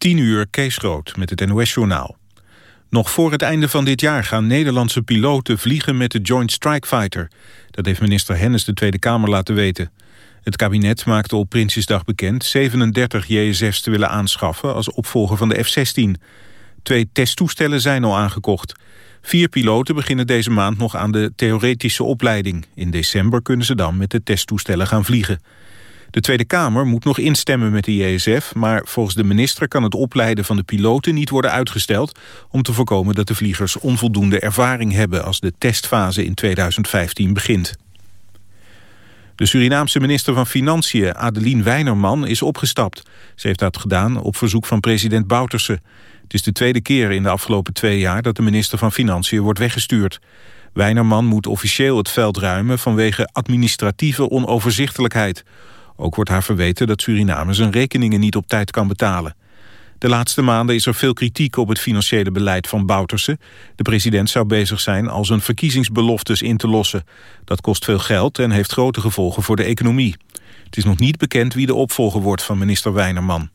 10 uur Kees Rood met het NOS-journaal. Nog voor het einde van dit jaar gaan Nederlandse piloten vliegen met de Joint Strike Fighter. Dat heeft minister Hennis de Tweede Kamer laten weten. Het kabinet maakte op Prinsjesdag bekend 37 JSF's te willen aanschaffen als opvolger van de F-16. Twee testtoestellen zijn al aangekocht. Vier piloten beginnen deze maand nog aan de theoretische opleiding. In december kunnen ze dan met de testtoestellen gaan vliegen. De Tweede Kamer moet nog instemmen met de JSF... maar volgens de minister kan het opleiden van de piloten niet worden uitgesteld... om te voorkomen dat de vliegers onvoldoende ervaring hebben... als de testfase in 2015 begint. De Surinaamse minister van Financiën, Adeline Weinerman, is opgestapt. Ze heeft dat gedaan op verzoek van president Bouterse. Het is de tweede keer in de afgelopen twee jaar... dat de minister van Financiën wordt weggestuurd. Weinerman moet officieel het veld ruimen... vanwege administratieve onoverzichtelijkheid... Ook wordt haar verweten dat Suriname zijn rekeningen niet op tijd kan betalen. De laatste maanden is er veel kritiek op het financiële beleid van Bouterse. De president zou bezig zijn al zijn verkiezingsbeloftes in te lossen. Dat kost veel geld en heeft grote gevolgen voor de economie. Het is nog niet bekend wie de opvolger wordt van minister Weinerman.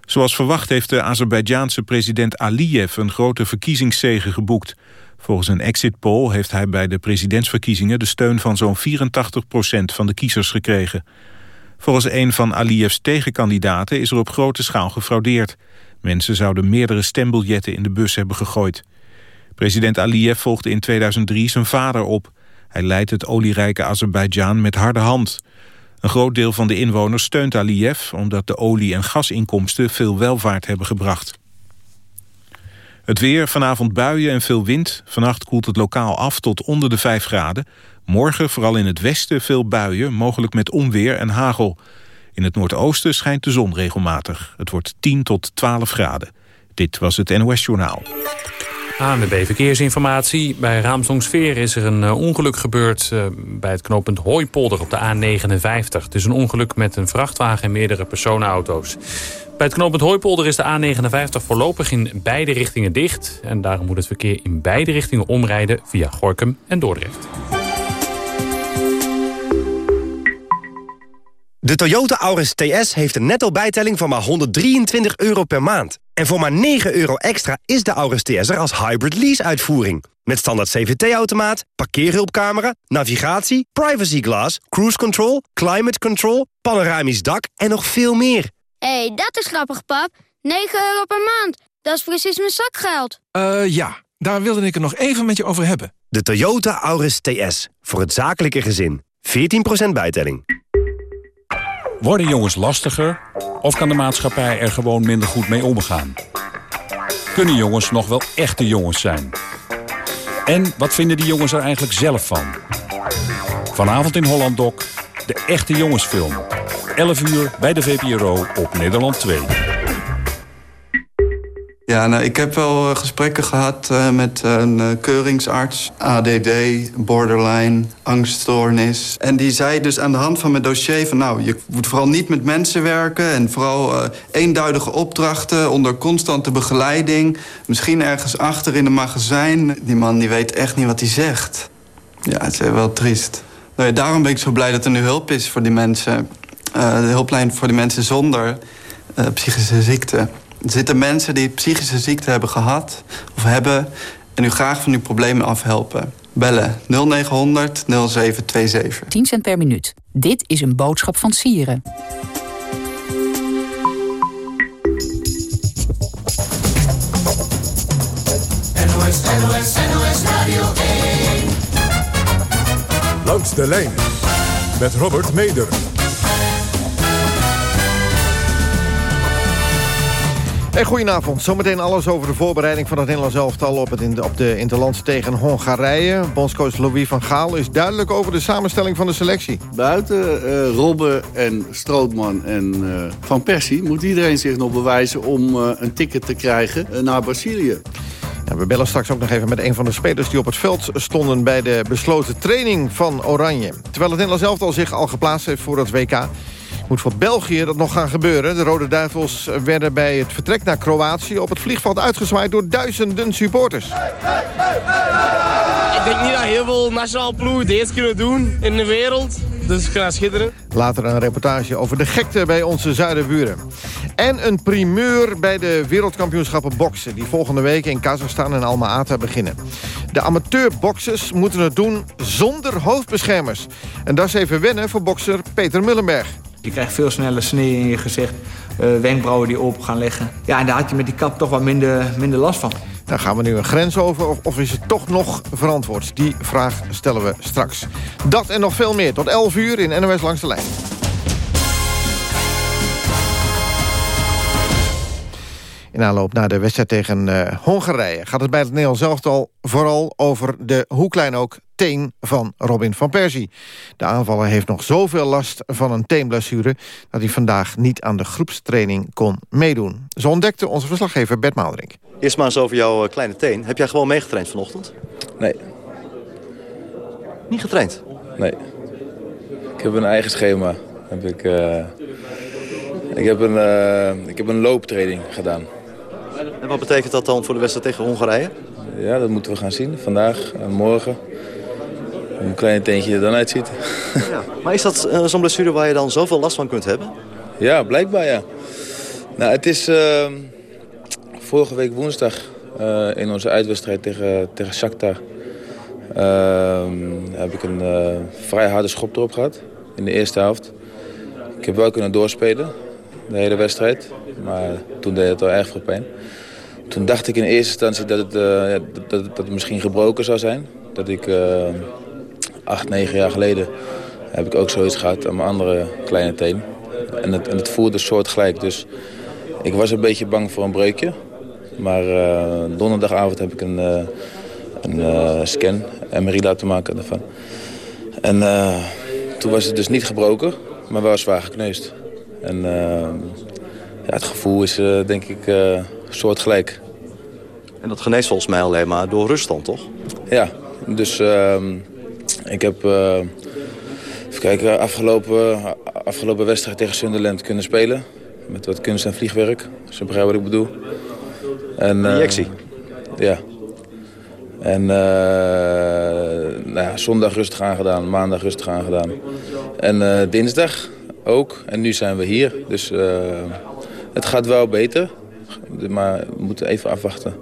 Zoals verwacht heeft de Azerbeidjaanse president Aliyev een grote verkiezingszege geboekt. Volgens een exit poll heeft hij bij de presidentsverkiezingen... de steun van zo'n 84% van de kiezers gekregen. Volgens een van Aliyevs tegenkandidaten is er op grote schaal gefraudeerd. Mensen zouden meerdere stembiljetten in de bus hebben gegooid. President Aliyev volgde in 2003 zijn vader op. Hij leidt het olierijke Azerbeidzjan met harde hand. Een groot deel van de inwoners steunt Aliyev... omdat de olie- en gasinkomsten veel welvaart hebben gebracht. Het weer, vanavond buien en veel wind. Vannacht koelt het lokaal af tot onder de 5 graden. Morgen vooral in het westen veel buien, mogelijk met onweer en hagel. In het noordoosten schijnt de zon regelmatig. Het wordt 10 tot 12 graden. Dit was het NOS Journaal. ANWB Verkeersinformatie. Bij Raamsdonksveer is er een eh, ongeluk gebeurd uh, bij het knooppunt Hooipolder op de A59. Het is een ongeluk met een vrachtwagen en meerdere personenauto's. Bij het knooppunt Hooipolder is de A59 voorlopig in beide richtingen dicht. En daarom moet het verkeer in beide richtingen omrijden via Gorkum en Dordrecht. De Toyota Auris TS heeft een netto bijtelling van maar 123 euro per maand. En voor maar 9 euro extra is de Auris TS er als hybrid lease-uitvoering. Met standaard CVT-automaat, parkeerhulpcamera, navigatie, privacy glass, cruise control, climate control, panoramisch dak en nog veel meer. Hé, hey, dat is grappig, pap. 9 euro per maand. Dat is precies mijn zakgeld. Eh, uh, ja. Daar wilde ik het nog even met je over hebben. De Toyota Auris TS. Voor het zakelijke gezin. 14% bijtelling. Worden jongens lastiger? Of kan de maatschappij er gewoon minder goed mee omgaan? Kunnen jongens nog wel echte jongens zijn? En wat vinden die jongens er eigenlijk zelf van? Vanavond in Holland Doc, de echte jongensfilm. 11 uur bij de VPRO op Nederland 2. Ja, nou, ik heb wel gesprekken gehad uh, met een uh, keuringsarts. ADD, borderline, angststoornis. En die zei dus aan de hand van mijn dossier van... nou, je moet vooral niet met mensen werken... en vooral eenduidige opdrachten onder constante begeleiding. Misschien ergens achter in een magazijn. Die man die weet echt niet wat hij zegt. Ja, het is wel triest. Nou ja, daarom ben ik zo blij dat er nu hulp is voor die mensen. De hulplijn voor die mensen zonder psychische ziekte. Er zitten mensen die psychische ziekte hebben gehad of hebben... en u graag van uw problemen afhelpen. Bellen 0900 0727. 10 cent per minuut. Dit is een boodschap van Sieren. NOS, NOS, NOS Radio 1. Langs de lijn met Robert Meder. Hey, goedenavond. Zometeen alles over de voorbereiding van het Nederlands elftal op, het op de Interlands tegen Hongarije. Bondscoach Louis van Gaal is duidelijk over de samenstelling van de selectie. Buiten uh, Robben en Strootman en uh, Van Persie moet iedereen zich nog bewijzen om uh, een ticket te krijgen naar Brazilië. We bellen straks ook nog even met een van de spelers die op het veld stonden bij de besloten training van Oranje. Terwijl het Nederlands elftal zich al geplaatst heeft voor het WK moet voor België dat nog gaan gebeuren. De Rode Duivels werden bij het vertrek naar Kroatië... op het vliegveld uitgezwaaid door duizenden supporters. ik denk niet dat heel veel nationale ploegen deze kunnen doen in de wereld. Dus ik ga schitteren. Later een reportage over de gekte bij onze zuidenburen. En een primeur bij de wereldkampioenschappen boksen... die volgende week in Kazachstan en Alma-Ata beginnen. De amateurboksers moeten het doen zonder hoofdbeschermers. En dat is even wennen voor bokser Peter Mullenberg. Je krijgt veel sneller sneeuw in je gezicht. Uh, wenkbrauwen die open gaan leggen. Ja, en daar had je met die kap toch wat minder, minder last van. Daar gaan we nu een grens over of, of is het toch nog verantwoord? Die vraag stellen we straks. Dat en nog veel meer tot 11 uur in NOS Langs de Lijn. In aanloop naar de wedstrijd tegen uh, Hongarije... gaat het bij het Nederlands elftal vooral over de, hoe klein ook, teen van Robin van Persie. De aanvaller heeft nog zoveel last van een teenblessure... dat hij vandaag niet aan de groepstraining kon meedoen. Zo ontdekte onze verslaggever Bert Maalderink. Eerst maar eens over jouw eh, kleine teen. Heb jij gewoon meegetraind vanochtend? Nee. Niet getraind? Nee. Ik heb een eigen schema. Heb ik, uh, ik, heb een, uh, ik heb een looptraining gedaan. En wat betekent dat dan voor de wedstrijd tegen Hongarije? Ja, dat moeten we gaan zien. Vandaag en morgen. Hoe een klein teentje er dan uitziet. Ja. Maar is dat uh, zo'n blessure waar je dan zoveel last van kunt hebben? Ja, blijkbaar ja. Nou, het is uh, vorige week woensdag uh, in onze uitwedstrijd tegen, tegen Shakhtar... Ehm, heb ik een uh, vrij harde schop erop gehad in de eerste helft. Ik heb wel kunnen doorspelen, de hele wedstrijd. Maar toen deed het wel erg veel pijn. Toen dacht ik in eerste instantie dat het, uh, dat, dat het misschien gebroken zou zijn. Dat ik uh, acht, negen jaar geleden heb ik ook zoiets gehad aan mijn andere kleine teen. En het, en het voelde soortgelijk. Dus ik was een beetje bang voor een breukje. Maar uh, donderdagavond heb ik een, een scan, MRI laten maken daarvan. En toen was het dus niet gebroken, maar wel zwaar gekneusd. En ja, het gevoel is denk ik soortgelijk. En dat geneest volgens mij alleen maar door rust dan, toch? Ja, dus uh, ik heb uh, even kijken, afgelopen, afgelopen wedstrijd tegen Sunderland kunnen spelen. Met wat kunst en vliegwerk, als je begrijpt wat ik bedoel. En, uh, Injectie? Ja. En nou ja, zondag rustig aangedaan, maandag rustig aangedaan. En dinsdag ook. En nu zijn we hier. Dus het gaat wel beter. Maar we moeten even afwachten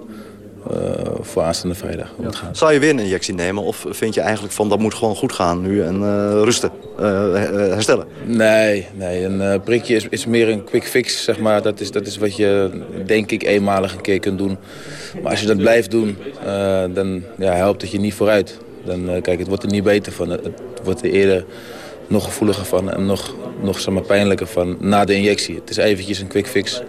uh, voor aanstaande vrijdag. Gaat. Zou je weer een injectie nemen? Of vind je eigenlijk van dat moet gewoon goed gaan nu en uh, rusten, uh, herstellen? Nee, nee een prikje is, is meer een quick fix. Zeg maar. dat, is, dat is wat je denk ik eenmalig een keer kunt doen. Maar als je dat blijft doen, dan ja, helpt het je niet vooruit. Dan, kijk, het wordt er niet beter van. Het wordt er eerder nog gevoeliger van en nog, nog zeg maar, pijnlijker van na de injectie. Het is eventjes een quick fix.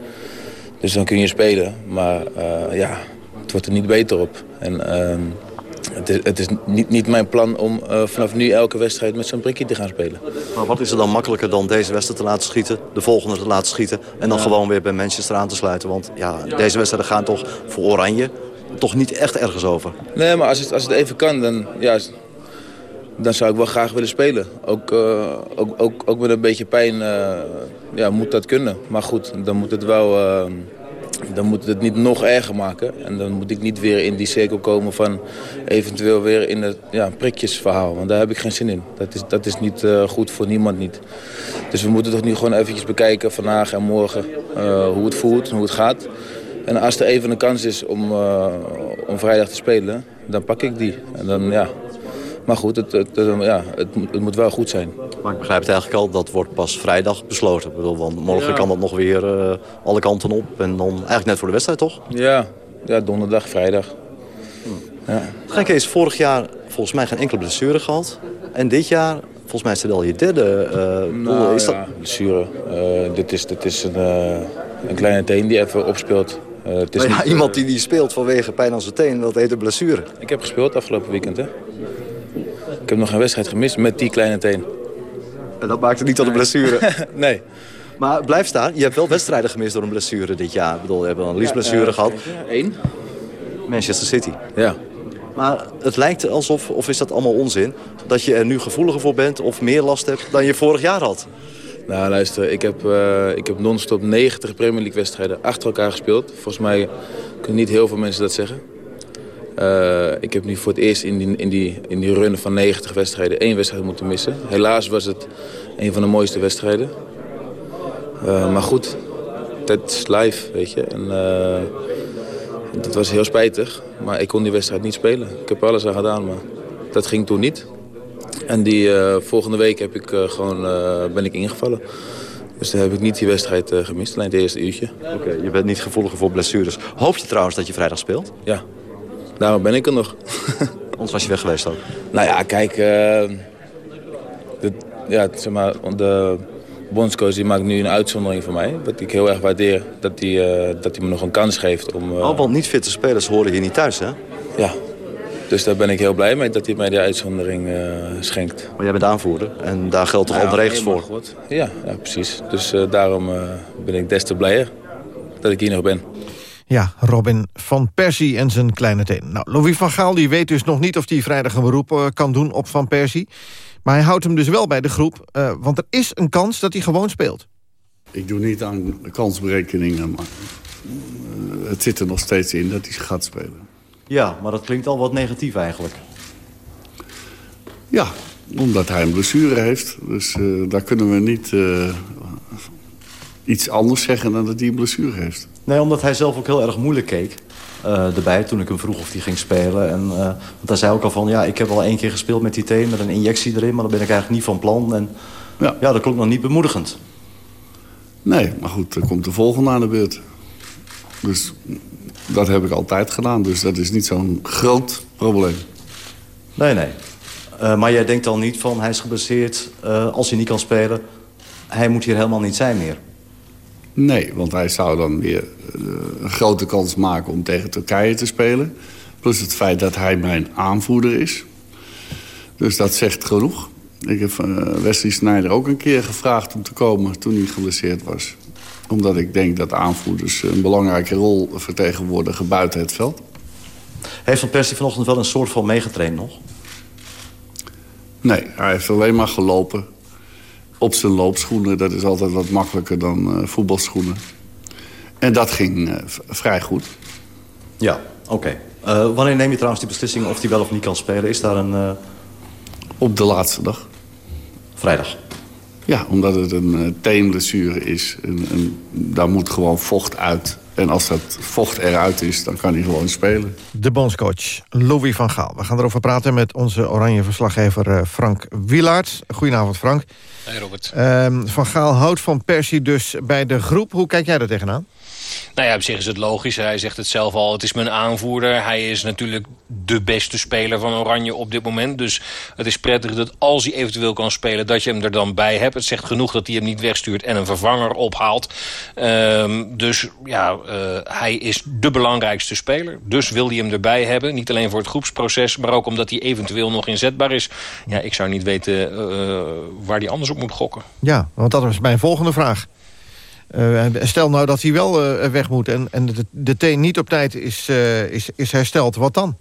Dus dan kun je spelen. Maar uh, ja, het wordt er niet beter op. En uh, het is, het is niet, niet, mijn plan om uh, vanaf nu elke wedstrijd met zo'n prikje te gaan spelen. Maar wat is er dan makkelijker dan deze wedstrijd te laten schieten, de volgende te laten schieten... en dan ja. gewoon weer bij Manchester aan te sluiten? Want ja, deze wedstrijden gaan toch voor Oranje toch niet echt ergens over? Nee, maar als het, als het even kan, dan, ja, dan zou ik wel graag willen spelen. Ook, uh, ook, ook, ook met een beetje pijn uh, ja, moet dat kunnen. Maar goed, dan moet het wel... Uh, dan moet het niet nog erger maken. En dan moet ik niet weer in die cirkel komen van eventueel weer in het ja, prikjesverhaal. Want daar heb ik geen zin in. Dat is, dat is niet goed voor niemand niet. Dus we moeten toch nu gewoon eventjes bekijken vandaag en morgen hoe het voelt en hoe het gaat. En als er even een kans is om, om vrijdag te spelen, dan pak ik die. En dan ja, maar goed, het, het, ja, het, het, moet wel goed zijn. Maar ik begrijp het eigenlijk al, dat wordt pas vrijdag besloten. Ik bedoel, want morgen ja. kan dat nog weer uh, alle kanten op. En dan eigenlijk net voor de wedstrijd, toch? Ja, ja donderdag, vrijdag. Hm. Ja. Gekke is, vorig jaar volgens mij geen enkele blessure gehad. En dit jaar, volgens mij is het wel je derde. Uh, nou, is dat... ja, blessure. Uh, dit is, dit is een, een kleine teen die even opspeelt. Uh, het is ja, niet, iemand die, die speelt vanwege pijn aan zijn teen, dat heet een blessure. Ik heb gespeeld afgelopen weekend, hè. Ik heb nog een wedstrijd gemist met die kleine teen. En dat maakt het niet tot een blessure? nee. Maar blijf staan, je hebt wel wedstrijden gemist door een blessure dit jaar. Ik bedoel, je hebt een liesblessure ja, gehad. Eén. Manchester City. Ja. Maar het lijkt alsof, of is dat allemaal onzin... dat je er nu gevoeliger voor bent of meer last hebt dan je vorig jaar had. Nou, luister, ik heb, uh, ik heb non-stop 90 Premier League wedstrijden achter elkaar gespeeld. Volgens mij kunnen niet heel veel mensen dat zeggen. Uh, ik heb nu voor het eerst in die, in, die, in die run van 90 wedstrijden één wedstrijd moeten missen. Helaas was het een van de mooiste wedstrijden. Uh, maar goed, dat is live, weet je. En, uh, dat was heel spijtig, maar ik kon die wedstrijd niet spelen. Ik heb er alles aan gedaan, maar dat ging toen niet. En die volgende week heb ik, gewoon, ben ik ingevallen. Dus dan heb ik niet die wedstrijd gemist, alleen het eerste uurtje. Oké, je bent niet gevoelig voor blessures. Hoop je trouwens dat je vrijdag speelt? Ja, daarom ben ik er nog. Anders was je weg geweest ook. Nou ja, kijk, uh, de, ja, zeg maar, de bondscoach die maakt nu een uitzondering voor mij. Wat ik heel erg waardeer, dat hij, uh, dat hij me nog een kans geeft om... Oh, want niet fitte spelers horen hier niet thuis, hè? Ja, dus daar ben ik heel blij mee dat hij mij die uitzondering uh, schenkt. Maar jij bent aanvoerder en daar geldt toch nou, andere regels voor? Ja, ja, precies. Dus uh, daarom uh, ben ik des te blijer dat ik hier nog ben. Ja, Robin van Persie en zijn kleine teen. Nou, Louis van Gaal die weet dus nog niet of hij vrijdag een beroep kan doen op Van Persie. Maar hij houdt hem dus wel bij de groep, want er is een kans dat hij gewoon speelt. Ik doe niet aan kansberekeningen, maar het zit er nog steeds in dat hij gaat spelen. Ja, maar dat klinkt al wat negatief eigenlijk. Ja, omdat hij een blessure heeft. Dus uh, daar kunnen we niet uh, iets anders zeggen dan dat hij een blessure heeft. Nee, omdat hij zelf ook heel erg moeilijk keek. Uh, erbij toen ik hem vroeg of hij ging spelen. En, want hij zei ook al van, ja, ik heb al één keer gespeeld met die teen... met een injectie erin, maar dan ben ik eigenlijk niet van plan. En ja, ja dat klonk nog niet bemoedigend. Nee, maar goed, er komt de volgende aan de beurt. Dus dat heb ik altijd gedaan. Dus dat is niet zo'n groot probleem. Nee, nee. Uh, maar jij denkt dan niet van hij is geblesseerd uh, als hij niet kan spelen. Hij moet hier helemaal niet zijn meer. Nee, want hij zou dan weer uh, een grote kans maken om tegen Turkije te spelen. Plus het feit dat hij mijn aanvoerder is. Dus dat zegt genoeg. Ik heb Wesley Sneijder ook een keer gevraagd om te komen toen hij geblesseerd was omdat ik denk dat aanvoerders een belangrijke rol vertegenwoordigen buiten het veld. Heeft Van Persie vanochtend wel een soort van meegetraind nog? Nee, hij heeft alleen maar gelopen. Op zijn loopschoenen, dat is altijd wat makkelijker dan uh, voetbalschoenen. En dat ging uh, vrij goed. Ja, oké. Okay. Uh, wanneer neem je trouwens die beslissing of hij wel of niet kan spelen? Is daar een... Op de laatste dag. Vrijdag? Ja, omdat het een uh, teenblessure is. En, en, daar moet gewoon vocht uit. En als dat vocht eruit is, dan kan hij gewoon spelen. De bondscoach Louis van Gaal. We gaan erover praten met onze oranje verslaggever uh, Frank Wielaert. Goedenavond Frank. Hey Robert. Uh, van Gaal houdt van Persie dus bij de groep. Hoe kijk jij daar tegenaan? Nou ja, op zich is het logisch. Hij zegt het zelf al, het is mijn aanvoerder. Hij is natuurlijk de beste speler van Oranje op dit moment. Dus het is prettig dat als hij eventueel kan spelen... dat je hem er dan bij hebt. Het zegt genoeg dat hij hem niet wegstuurt en een vervanger ophaalt. Um, dus ja, uh, hij is de belangrijkste speler. Dus wil hij hem erbij hebben. Niet alleen voor het groepsproces, maar ook omdat hij eventueel nog inzetbaar is. Ja, ik zou niet weten uh, waar hij anders op moet gokken. Ja, want dat was mijn volgende vraag. Uh, stel nou dat hij wel uh, weg moet en, en de, de teen niet op tijd is, uh, is, is hersteld. Wat dan?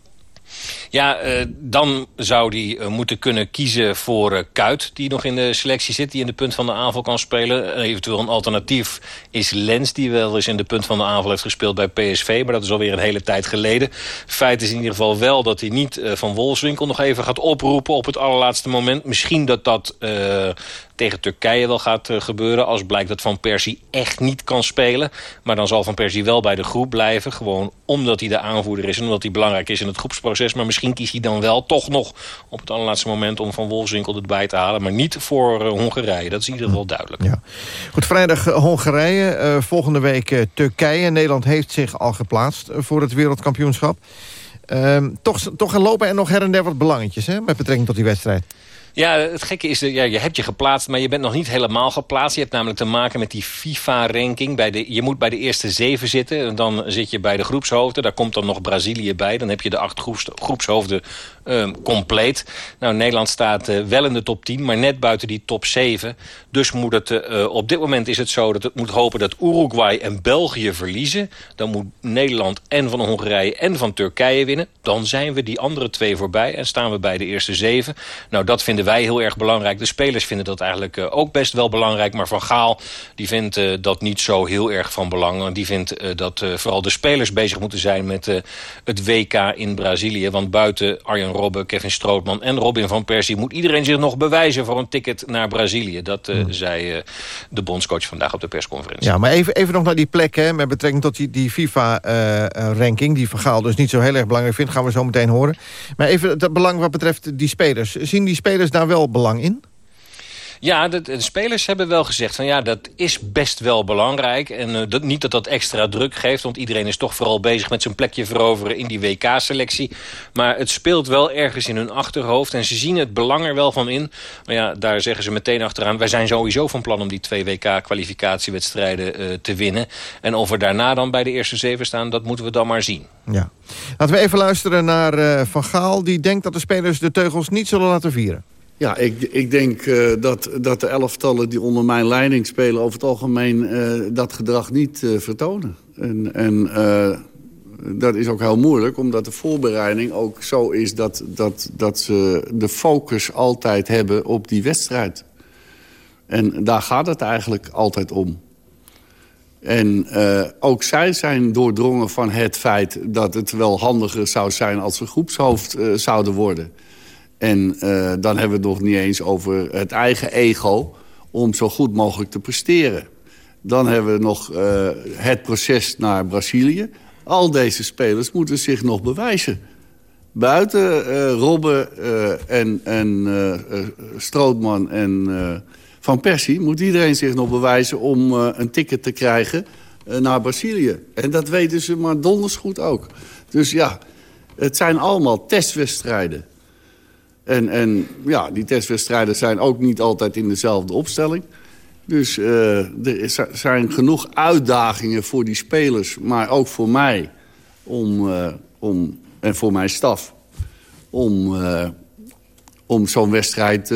Ja, dan zou hij moeten kunnen kiezen voor Kuit... die nog in de selectie zit, die in de punt van de aanval kan spelen. eventueel een alternatief is Lens... die wel eens in de punt van de aanval heeft gespeeld bij PSV... maar dat is alweer een hele tijd geleden. Feit is in ieder geval wel dat hij niet van Wolfswinkel nog even gaat oproepen... op het allerlaatste moment. Misschien dat dat tegen Turkije wel gaat gebeuren... als blijkt dat Van Persie echt niet kan spelen. Maar dan zal Van Persie wel bij de groep blijven. Gewoon omdat hij de aanvoerder is en omdat hij belangrijk is in het groepsproces. Maar misschien kiest hij dan wel toch nog op het allerlaatste moment... om Van Wolfswinkel erbij te halen. Maar niet voor uh, Hongarije. Dat is in ieder geval duidelijk. Ja. Goed, vrijdag uh, Hongarije. Uh, volgende week Turkije. Nederland heeft zich al geplaatst voor het wereldkampioenschap. Ehm, toch, toch lopen er nog her en der wat belangetjes hè, met betrekking tot die wedstrijd. Ja, het gekke is, ja, je hebt je geplaatst, maar je bent nog niet helemaal geplaatst. Je hebt namelijk te maken met die FIFA-ranking. Je moet bij de eerste zeven zitten. En dan zit je bij de groepshoofden. Daar komt dan nog Brazilië bij. Dan heb je de acht groeps, groepshoofden uh, compleet. Nou, Nederland staat uh, wel in de top 10, maar net buiten die top 7. Dus moet het, uh, op dit moment is het zo dat het moet hopen dat Uruguay en België verliezen. Dan moet Nederland en van Hongarije en van Turkije winnen. Dan zijn we die andere twee voorbij en staan we bij de eerste zeven. Nou, dat vind vinden wij heel erg belangrijk. De spelers vinden dat eigenlijk uh, ook best wel belangrijk. Maar Van Gaal die vindt uh, dat niet zo heel erg van belang. Die vindt uh, dat vooral de spelers bezig moeten zijn met het WK in Brazilië. Want buiten Arjen Robben, Kevin Strootman en Robin van Persie... moet iedereen zich nog bewijzen voor een ticket naar Brazilië. Dat hmm. zei de bondscoach vandaag op de persconferentie. Ja, maar even, even nog naar die plek hè, met betrekking tot die, die FIFA-ranking... die Van Gaal dus niet zo heel erg belangrijk vindt, gaan we zo meteen horen. Maar even het belang wat betreft die spelers. Zien die spelers daar wel belang in? Ja, de, de, spelers hebben wel gezegd van ja, dat is best wel belangrijk. En uh, dat, niet dat dat extra druk geeft, want iedereen is toch vooral bezig met zijn plekje veroveren in die WK-selectie. Maar het speelt wel ergens in hun achterhoofd en ze zien het belang er wel van in. Maar ja, daar zeggen ze meteen achteraan, wij zijn sowieso van plan om die twee WK-kwalificatiewedstrijden uh, te winnen. En of we daarna dan bij de eerste zeven staan, dat moeten we dan maar zien. Ja. Laten we even luisteren naar uh, Van Gaal, die denkt dat de spelers de teugels niet zullen laten vieren. Ja, ik, ik denk uh, dat, dat de elftallen die onder mijn leiding spelen... over het algemeen uh, dat gedrag niet uh, vertonen. En, en dat is ook heel moeilijk, omdat de voorbereiding ook zo is... Dat, dat, dat ze de focus altijd hebben op die wedstrijd. En daar gaat het eigenlijk altijd om. En ook zij zijn doordrongen van het feit dat het wel handiger zou zijn... als ze groepshoofd zouden worden... En uh, dan hebben we het nog niet eens over het eigen ego... om zo goed mogelijk te presteren. Dan hebben we nog uh, het proces naar Brazilië. Al deze spelers moeten zich nog bewijzen. Buiten uh, Robben en, en Strootman en Van Persie... moet iedereen zich nog bewijzen om een ticket te krijgen naar Brazilië. En dat weten ze maar donders goed ook. Dus ja, het zijn allemaal testwedstrijden. En, en ja, die testwedstrijden zijn ook niet altijd in dezelfde opstelling. Dus uh, er zijn genoeg uitdagingen voor die spelers, maar ook voor mij om, uh, om, en voor mijn staf... om, uh, om zo'n wedstrijd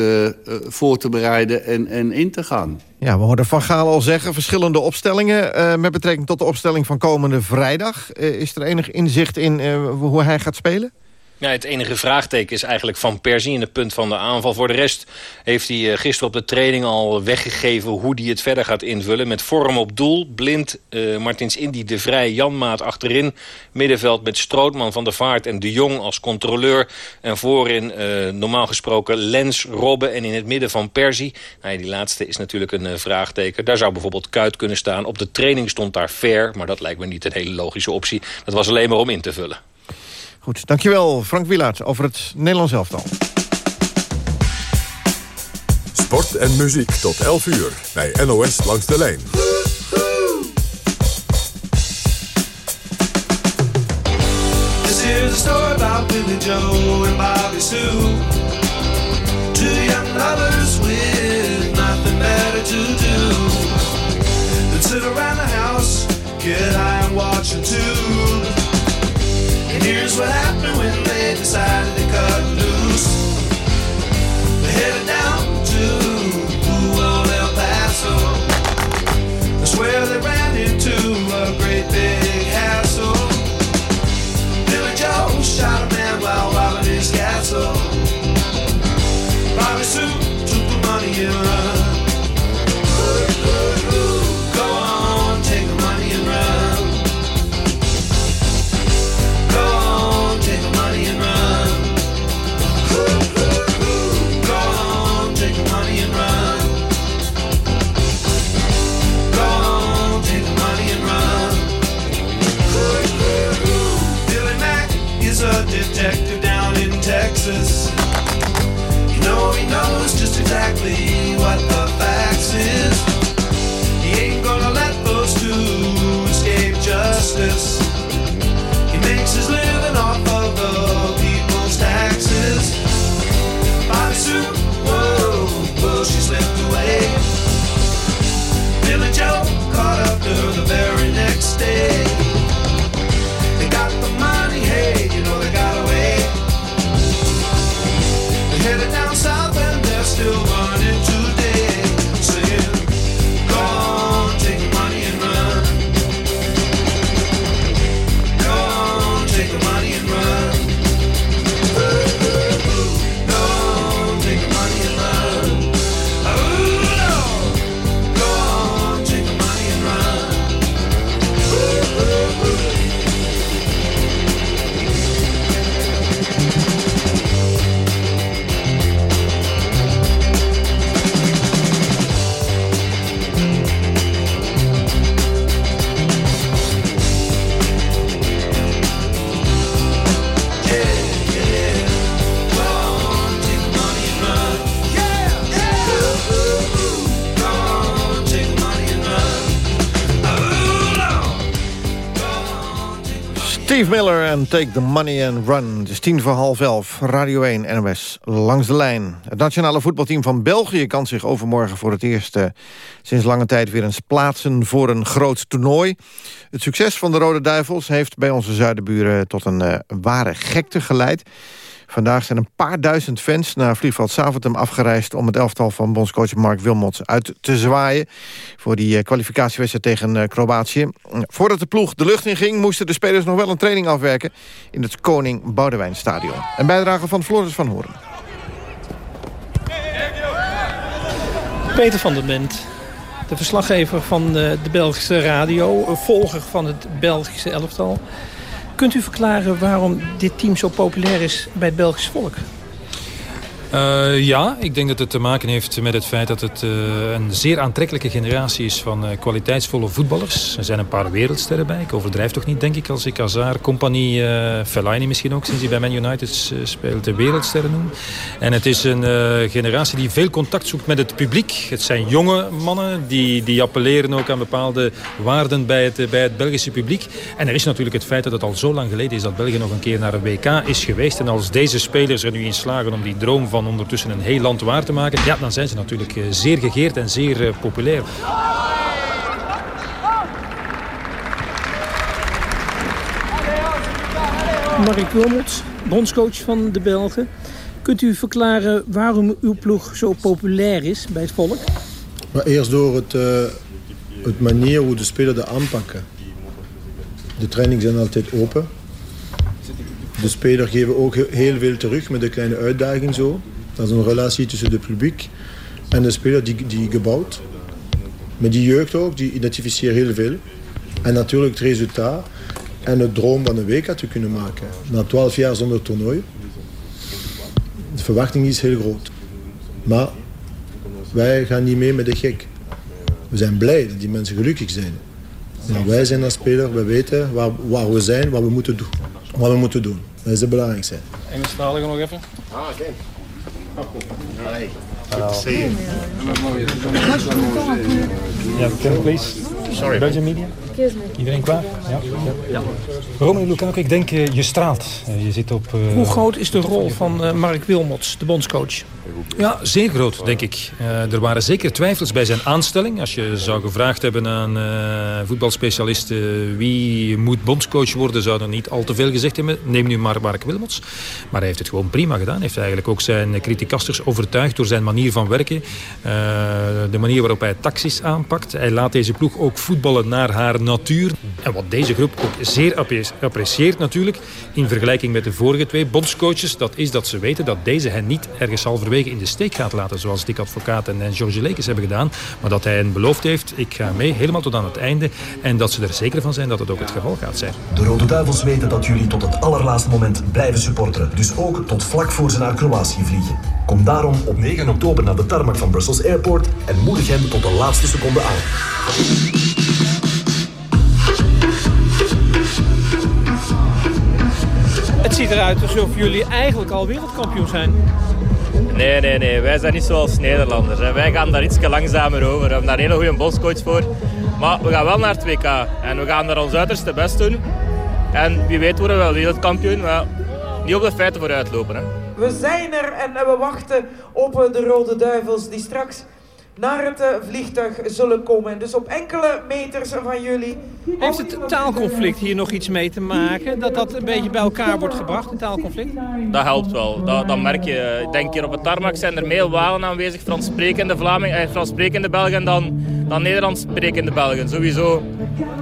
voor te bereiden en, en in te gaan. Ja, we hoorden Van Gaal al zeggen, verschillende opstellingen... met betrekking tot de opstelling van komende vrijdag. is er enig inzicht in hoe hij gaat spelen? Het enige vraagteken is eigenlijk Van Persie in het punt van de aanval. Voor de rest heeft hij eh, gisteren op de training al weggegeven hoe hij het verder gaat invullen. Met vorm op doel, Blind, uh, Martins Indy, De Vrij, Janmaat achterin. Middenveld met Strootman van der Vaart en De Jong als controleur. En voorin uh, normaal gesproken Lens, Robben en in het midden van Persie. Nou, die laatste is natuurlijk een vraagteken. Daar zou bijvoorbeeld Kuit kunnen staan. Op de training stond daar Ver, maar dat lijkt me niet een hele logische optie. Dat was alleen maar om in te vullen. Goed, dankjewel Frank Wielaert over het Nederlands elftal. Sport en muziek tot 11 uur bij NOS Langs de Lijn. This is a story about Billy Joe and Bobby Sue. Two young lovers with nothing better to do. They sit around the house, get high and watch a tube. Here's what happened when they decided to cut loose. They headed down to old El Paso. That's where they ran in Steve Miller en Take the Money and Run. Het is tien voor half elf. Radio 1 NOS langs de lijn. Het nationale voetbalteam van België kan zich overmorgen voor het eerst... Uh, sinds lange tijd weer eens plaatsen voor een groot toernooi. Het succes van de Rode Duivels heeft bij onze zuidenburen... tot een uh, ware gekte geleid. Vandaag zijn een paar duizend fans naar vliegveld Zaventem afgereisd... om het elftal van bondscoach Mark Wilmots uit te zwaaien... voor die eh, kwalificatiewedstrijd tegen uh, Kroatië. Voordat de ploeg de lucht in ging... moesten de spelers nog wel een training afwerken... in het Koning Boudewijn Stadion. Een bijdrage van Floris van Hoorn. Peter van der Bent, de verslaggever van de Belgische radio... volger van het Belgische elftal... Kunt u verklaren waarom dit team zo populair is bij het Belgisch volk? Uh, ja, ik denk dat het te maken heeft met het feit dat het uh, een zeer aantrekkelijke generatie is van uh, kwaliteitsvolle voetballers. Er zijn een paar wereldsterren bij. Ik overdrijf toch niet, denk ik, als ik Hazard, Compagnie, Fellaini misschien ook, sinds hij bij Man United speelt, de wereldsterren noem. En het is een generatie die veel contact zoekt met het publiek. Het zijn jonge mannen die, die appelleren ook aan bepaalde waarden bij het, bij het Belgische publiek. En er is natuurlijk het feit dat het al zo lang geleden is dat België nog een keer naar een WK is geweest. En als deze spelers er nu in slagen om die droom van ondertussen een heel land waar te maken... ja, dan zijn ze natuurlijk eh, zeer gegeerd en zeer eh, populair. Mark Wilmots, bondscoach van de Belgen. Kunt u verklaren waarom uw ploeg zo populair is bij het volk? Maar eerst door het, uh, het manier hoe de spelers dat aanpakken. De trainingen zijn altijd open. De spelers geven ook heel veel terug met de kleine uitdaging zo. Dat is een relatie tussen het publiek en de speler die, die gebouwd. Met die jeugd ook, die identificeren heel veel. En natuurlijk het resultaat en het droom van een WK te kunnen maken. Na twaalf jaar zonder toernooi. De verwachting is heel groot. Maar wij gaan niet mee met de gek. We zijn blij dat die mensen gelukkig zijn. Maar wij zijn als speler, we weten waar, waar we zijn, wat we moeten doen. Wat we moeten doen. Dat is het belangrijkste. Engels vertalen nog even. Ah, oké. Hi. Good to see you. Can please? Sorry. Belgian media? Iedereen klaar? Ja. ja. Romelu Lukaku, ik denk uh, je straalt. Uh, je zit op... Uh... Hoe groot is de rol van Mark Wilmots, de bondscoach? Ja, zeer groot, denk ik. er waren zeker twijfels bij zijn aanstelling. Als je zou gevraagd hebben aan voetbalspecialisten... wie moet bondscoach worden, zouden niet al te veel gezegd hebben. Neem nu maar Mark Wilmots. Maar hij heeft het gewoon prima gedaan. Hij heeft eigenlijk ook zijn criticasters overtuigd door zijn manier van werken. de manier waarop hij taxis aanpakt. Hij laat deze ploeg ook voetballen naar haar natuur. En wat deze groep ook zeer apprecieert natuurlijk, in vergelijking met de vorige twee bondscoaches, dat is dat ze weten dat deze hen niet ergens halverwege in de steek gaat laten, zoals Dick Advocaat en, George Lekes hebben gedaan, maar dat hij hen beloofd heeft, ik ga mee, helemaal tot aan het einde, en dat ze er zeker van zijn dat het ook het geval gaat zijn. De Rode Duivels weten dat jullie tot het allerlaatste moment blijven supporteren, dus ook tot vlak voor ze naar Kroatië vliegen. Kom daarom op 9 oktober naar de tarmac van Brussels Airport en moedig hen tot de laatste seconde aan. Het ziet eruit alsof jullie eigenlijk al wereldkampioen zijn. Nee, nee, nee. Wij zijn niet zoals Nederlanders. Hè. Wij gaan daar iets langzamer over. We hebben daar een hele goede bondscoach voor. Maar we gaan wel naar het WK. En we gaan daar ons uiterste best doen. En wie weet worden we wel wereldkampioen. Maar niet op de feiten vooruit lopen. Hè. We zijn er en we wachten op de Rode Duivels die straks naar het vliegtuig zullen komen. Dus op enkele meters van jullie... Heeft het taalconflict hier nog iets mee te maken? Dat dat een beetje bij elkaar wordt gebracht, het taalconflict? Dat helpt wel. Dat, dat merk je. Ik denk hier op het tarmac zijn er meer Walen aanwezig. Frans sprekende Vlamingen, eh, Frans sprekende Belgen dan, dan Nederlands sprekende Belgen. Sowieso.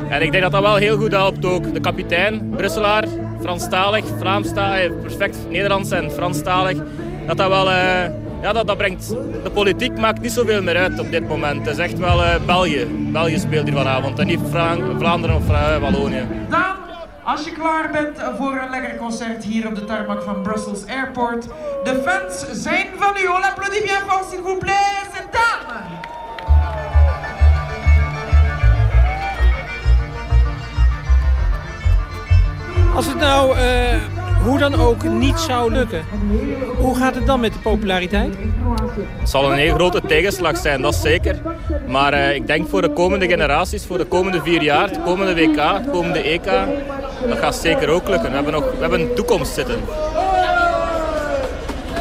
En ik denk dat dat wel heel goed helpt ook. De kapitein, Brusselaar, Franstalig, Vlaamstalig, eh, perfect Nederlands en Franstalig. Dat dat wel... Uh, ja, dat, dat brengt... De politiek maakt niet zoveel meer uit op dit moment. Het is echt wel uh, België. België speelt hier vanavond en niet Vlaanderen of uh, Wallonië. Daan, als je klaar bent voor een lekker concert hier op de tarmac van Brussels Airport. De fans zijn van u. On l'applaudit bien fort s'il vous plaît. C'est Daan. Als het nou... Uh hoe dan ook niet zou lukken. Hoe gaat het dan met de populariteit? Het zal een heel grote tegenslag zijn, dat is zeker. Maar uh, ik denk voor de komende generaties, voor de komende vier jaar, het komende WK, het komende EK, dat gaat zeker ook lukken. We hebben, nog, we hebben een toekomst zitten.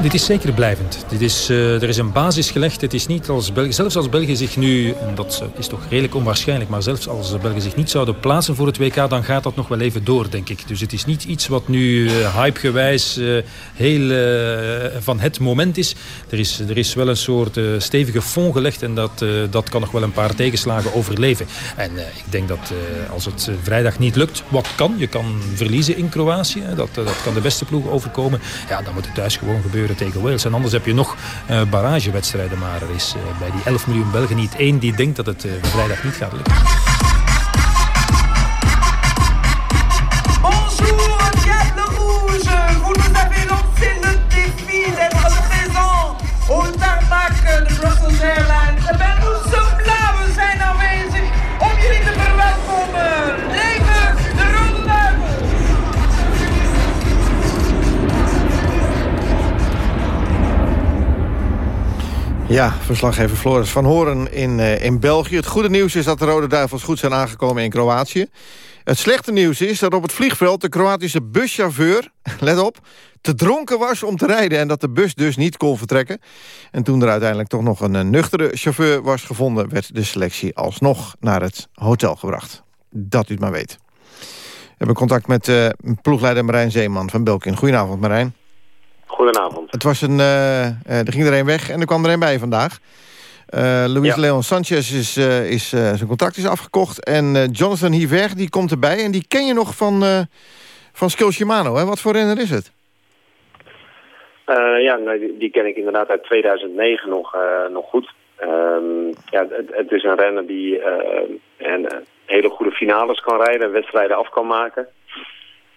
Dit is zeker blijvend. Dit is, uh, er is een basis gelegd. Het is niet als België, zelfs als België zich nu, en dat is toch redelijk onwaarschijnlijk, maar zelfs als België zich niet zouden plaatsen voor het WK, dan gaat dat nog wel even door, denk ik. Dus het is niet iets wat nu uh, hypegewijs heel van het moment is. Er is, er is wel een soort stevige fond gelegd en dat, dat kan nog wel een paar tegenslagen overleven. En ik denk dat als het vrijdag niet lukt, wat kan? Je kan verliezen in Kroatië. Dat, dat kan de beste ploeg overkomen. Ja, dan moet het thuis gewoon gebeuren tegen Wales. En anders heb je nog uh, barragewedstrijden. Maar er is uh, bij die 11 miljoen Belgen niet één die denkt dat het uh, vrijdag niet gaat lukken. Ja, verslaggever Floris van Horen in, uh, in België. Het goede nieuws is dat de Rode Duivels goed zijn aangekomen in Kroatië. Het slechte nieuws is dat op het vliegveld de Kroatische buschauffeur... let op, te dronken was om te rijden... en dat de bus dus niet kon vertrekken. En toen er uiteindelijk toch nog een, een nuchtere chauffeur was gevonden... werd de selectie alsnog naar het hotel gebracht. Dat u het maar weet. We hebben contact met uh, ploegleider Marijn Zeeman van Belkin. Goedenavond Marijn. Goedenavond. Het was een, uh, er ging er een weg en er kwam er een bij vandaag. Uh, Luis ja. Leon Sanchez is, is zijn contract is afgekocht. En Jonathan Hiver die komt erbij. En die ken je nog van, van Shimano. Hè? Wat voor renner is het? ja, die, die, ken ik inderdaad uit 2009 nog, nog goed. Um, ja, het, het, is een renner die en, hele goede finales kan rijden. En wedstrijden af kan maken.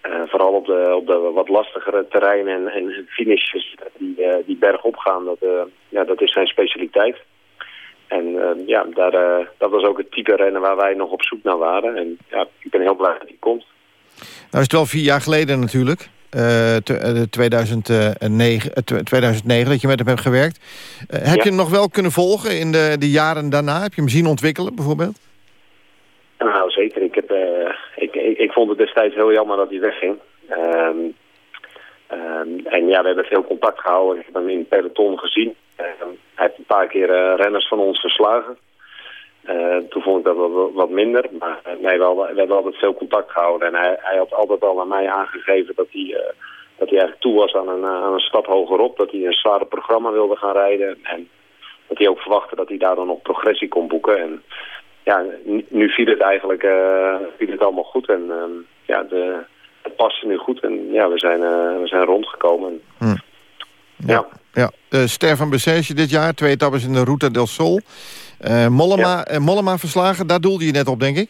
Uh, vooral op de, op de wat lastigere terreinen en, en finishes die, uh, die bergop gaan, dat, uh, ja, dat is zijn specialiteit. En ja, daar, dat was ook het type rennen waar wij nog op zoek naar waren. En ja, ik ben heel blij dat hij komt. Nou is het wel vier jaar geleden natuurlijk. 2009, 2009 dat je met hem hebt gewerkt. heb ja. je hem nog wel kunnen volgen in de, de jaren daarna? Heb je hem zien ontwikkelen bijvoorbeeld? Nou, zeker. Ik, heb, uh, ik, vond het destijds heel jammer dat hij wegging. Um, en ja, we hebben veel contact gehouden. Ik heb hem in het peloton gezien. Um, hij heeft een paar keer uh, renners van ons verslagen. Toen vond ik dat wat, wat minder. Maar nee, we, we hebben altijd veel contact gehouden. En hij, hij had altijd al aan mij aangegeven dat hij, dat hij eigenlijk toe was aan een, aan een stap hogerop. Dat hij een zware programma wilde gaan rijden. En dat hij ook verwachtte dat hij daar dan nog progressie kon boeken. En ja, nu viel het eigenlijk viel het allemaal goed. En uh, ja, de, het paste nu goed. En ja, we zijn, uh, we zijn rondgekomen. Hm. Ja. ja. ja. De Ster van Bessage dit jaar, twee etappes in de Ruta del Sol. Mollema, ja. Mollema verslagen, daar doelde je net op, denk ik?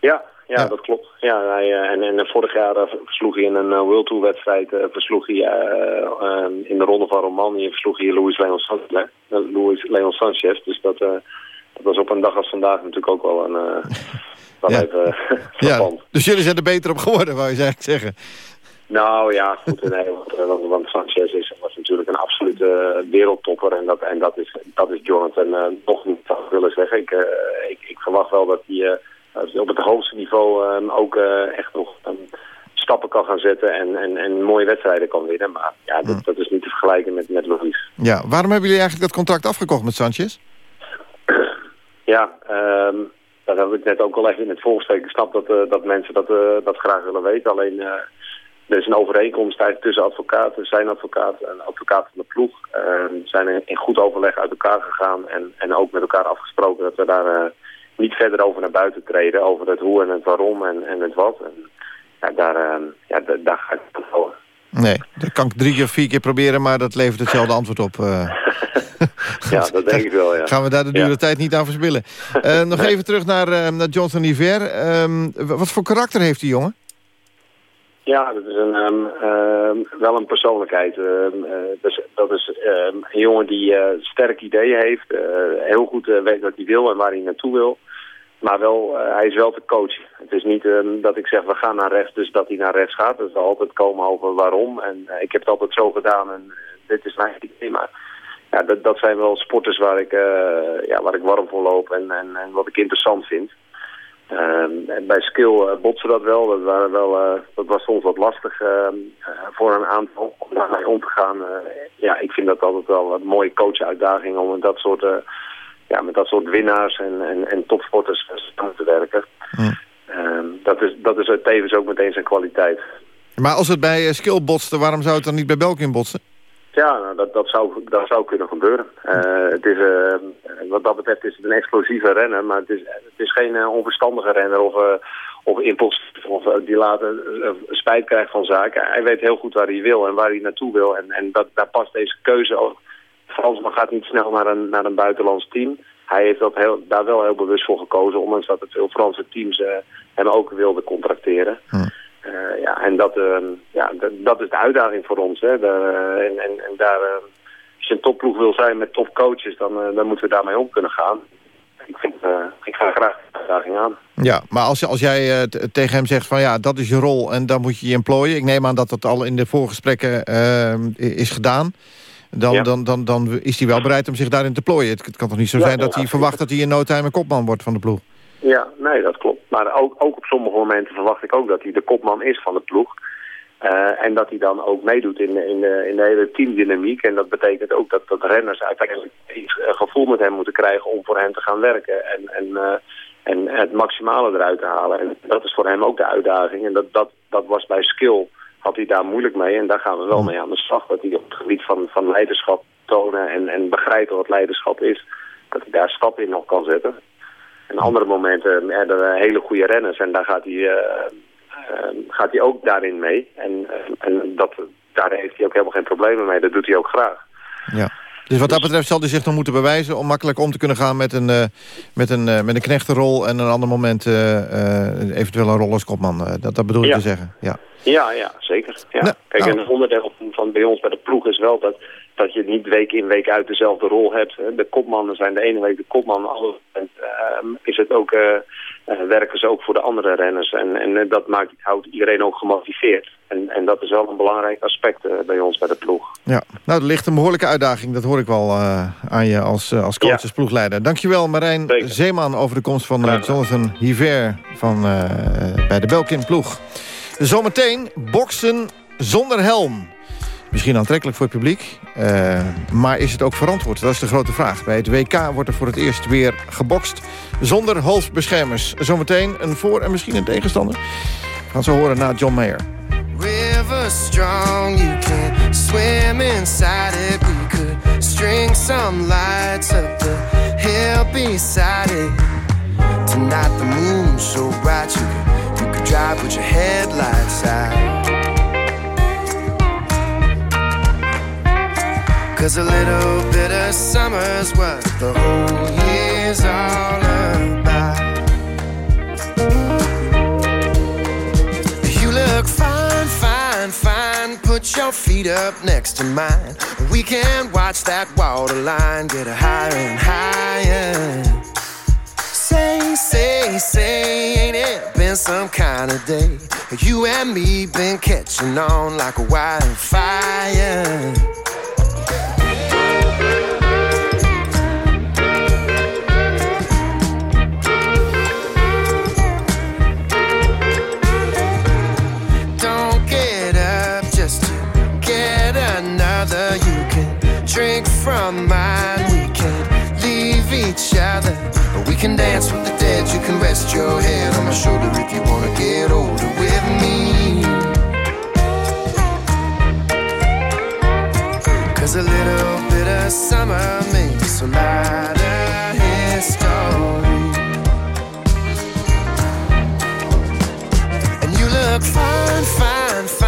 Ja, ja, ja. dat klopt. Ja, hij, en, en vorig jaar versloeg hij in een World Tour wedstrijd, versloeg hij in de ronde van Romandie, versloeg hij Luis Leon Sanchez. Luis Leon Sanchez dus dat dat was op een dag als vandaag natuurlijk ook wel een... Uh, wel ja. even ja. Dus jullie zijn er beter op geworden, wou je eigenlijk zeggen? Nou ja, goed. Nee, want, want Sanchez is, was natuurlijk een absolute wereldtopper. En dat, en dat, is, dat is Jonathan uh, nog niet, zou ik willen zeggen. Ik, uh, ik, ik, verwacht wel dat hij uh, op het hoogste niveau ook echt nog stappen kan gaan zetten en, en, en mooie wedstrijden kan winnen. Maar ja, dat, dat is niet te vergelijken met, met Louis. Ja, waarom hebben jullie eigenlijk dat contract afgekocht met Sanchez? Ja, um, dat heb ik net ook al even in het voorgesprek. Ik snap dat, uh, dat mensen dat, uh, dat graag willen weten. Alleen uh, er is een overeenkomst eigenlijk tussen advocaten, zijn advocaat en advocaat van de ploeg. We zijn in, goed overleg uit elkaar gegaan en, en ook met elkaar afgesproken dat we daar niet verder over naar buiten treden. Over het hoe en het waarom en, en het wat. En, ja, daar, ja, daar ga ik het houden. Nee, dat kan ik drie keer, vier keer proberen, maar dat levert hetzelfde antwoord op. Ja, dat denk ik wel, ja. Gaan we daar de dure ja. tijd niet aan verspillen. Uh, nog nee. even terug naar, uh, naar Jonathan Niver. Um, wat voor karakter heeft die jongen? Ja, dat is een, um, wel een persoonlijkheid. dat is, dat is een jongen die sterk ideeën heeft. heel goed weet wat hij wil en waar hij naartoe wil. Maar wel, hij is wel te coachen. Het is niet dat ik zeg, we gaan naar rechts, dus dat hij naar rechts gaat. Het zal altijd komen over waarom. En ik heb het altijd zo gedaan en dit is mijn idee. Maar ja, dat, dat zijn wel sporters waar ik, ja, waar ik warm voor loop en, en, en wat ik interessant vind. Ehm, bij skill uh, botste dat wel. Dat, waren wel uh, dat was soms wat lastig uh, voor een aantal om daarmee om te gaan. ja, ik vind dat altijd wel een mooie coachuitdaging om met dat soort, ja, met dat soort winnaars en, en, en topsporters samen te werken. Ehm, dat, is, dat is tevens ook meteen zijn kwaliteit. Maar als het bij skill botste, waarom zou het dan niet bij Belkin botsen? Ja, nou, dat, dat, zou, dat zou kunnen gebeuren. Uh, het is, uh, wat dat betreft is het een explosieve renner, maar het is, het is geen uh, onverstandige renner of, of impulsief of die later spijt krijgt van zaken. Hij weet heel goed waar hij wil en waar hij naartoe wil en, en dat, daar past deze keuze ook. Fransman gaat niet snel naar een, naar een buitenlands team. Hij heeft dat heel, daar wel heel bewust voor gekozen, ondanks dat het veel Franse teams hem ook wilden contracteren. Hm. Uh, ja, en dat, uh, ja, dat is de uitdaging voor ons. Hè. De, en, en, en daar, uh, als je een topploeg wil zijn met topcoaches, dan, dan moeten we daarmee om kunnen gaan. Ik, vind, ik ga graag de uitdaging aan. Ja, maar als, als jij tegen hem zegt van ja, dat is je rol en dan moet je je employen. Ik neem aan dat dat al in de voorgesprekken is gedaan. Dan, ja. dan, dan, dan is hij wel bereid om zich daarin te plooien. Het, het kan toch niet zo ja, zijn dat hij verwacht dat hij in no time een kopman wordt van de ploeg? Ja, nee, dat klopt. Maar ook, ook op sommige momenten verwacht ik ook dat hij de kopman is van de ploeg. Uh, en dat hij dan ook meedoet in, in, in de hele teamdynamiek. En dat betekent ook dat, dat renners uiteindelijk iets gevoel met hem moeten krijgen om voor hem te gaan werken. En, en, uh, en het maximale eruit te halen. En dat is voor hem ook de uitdaging. En dat, dat, dat was bij skill, had hij daar moeilijk mee. En daar gaan we wel mee aan de slag. Dat hij op het gebied van, van leiderschap tonen en, en begrijpen wat leiderschap is. Dat hij daar stappen in nog kan zetten. En andere momenten er hele goede renners en daar gaat hij, uh, uh, gaat hij ook daarin mee. En, en dat, daar heeft hij ook helemaal geen problemen mee. Dat doet hij ook graag. Ja. Dus wat dat betreft zal hij zich nog moeten bewijzen... om makkelijk om te kunnen gaan met een, uh, met een, uh, met een knechtenrol... en een ander moment uh, eventueel een rol als kopman. dat, dat bedoel je ja. te zeggen? Ja, ja, ja zeker. Ja. Nou, Kijk, nou. en een onderdeel van bij ons bij de ploeg is wel... dat dat je niet week in week uit dezelfde rol hebt. De kopmannen zijn de ene week de kopman. Uh, is het ook, uh, uh, werken ze ook voor de andere renners. En, en dat maakt, houdt iedereen ook gemotiveerd. En, en dat is wel een belangrijk aspect bij ons bij de ploeg. Ja, nou, er ligt een behoorlijke uitdaging. Dat hoor ik wel aan je als, als coach, ja. als ploegleider. Dankjewel Marijn Zeker. Zeeman over de komst van Jonathan Hiver van, bij de Belkin ploeg. Zometeen boksen zonder helm. Misschien aantrekkelijk voor het publiek, uh, maar is het ook verantwoord? Dat is de grote vraag. Bij het WK wordt er voor het eerst weer gebokst zonder hoofdbeschermers. Zometeen een voor- en misschien een tegenstander. Gaan zo horen na John Mayer. River strong, you can swim inside it. String some lights the beside it. Tonight the moon's so bright you could drive with your headlights out. Cause a little bit of summer's what the whole year's all about. You look fine, fine, fine. Put your feet up next to mine. We can watch that waterline get a higher and higher. Say, say, say, ain't it been some kind of day? You and me been catching on like a wildfire. From mine. We can leave each other, but we can dance with the dead. You can rest your head on my shoulder if you wanna get older with me. Cause a little bit of summer makes a lot of history. And you look fine, fine, fine.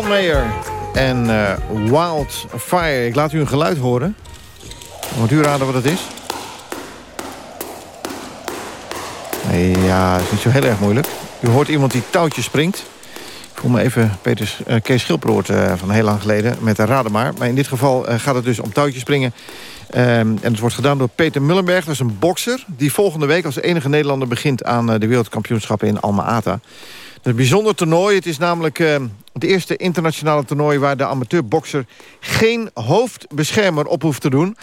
John Mayer en eh, Wildfire. Ik laat u een geluid horen. Moet u raden wat het is? Ja, het is niet zo heel erg moeilijk. U hoort iemand die touwtjes springt. Ik voel me even Peters, uh, Kees Schilproort uh, van heel lang geleden met de Raden maar. In dit geval gaat het dus om touwtjes springen. Um, en het wordt gedaan door Peter Mullenberg. Dat is een bokser die volgende week als enige Nederlander begint... aan de wereldkampioenschappen in Alma-Ata. Het is een bijzonder toernooi. Het is namelijk uh, het eerste internationale toernooi... waar de amateur-bokser geen hoofdbeschermer op hoeft te doen.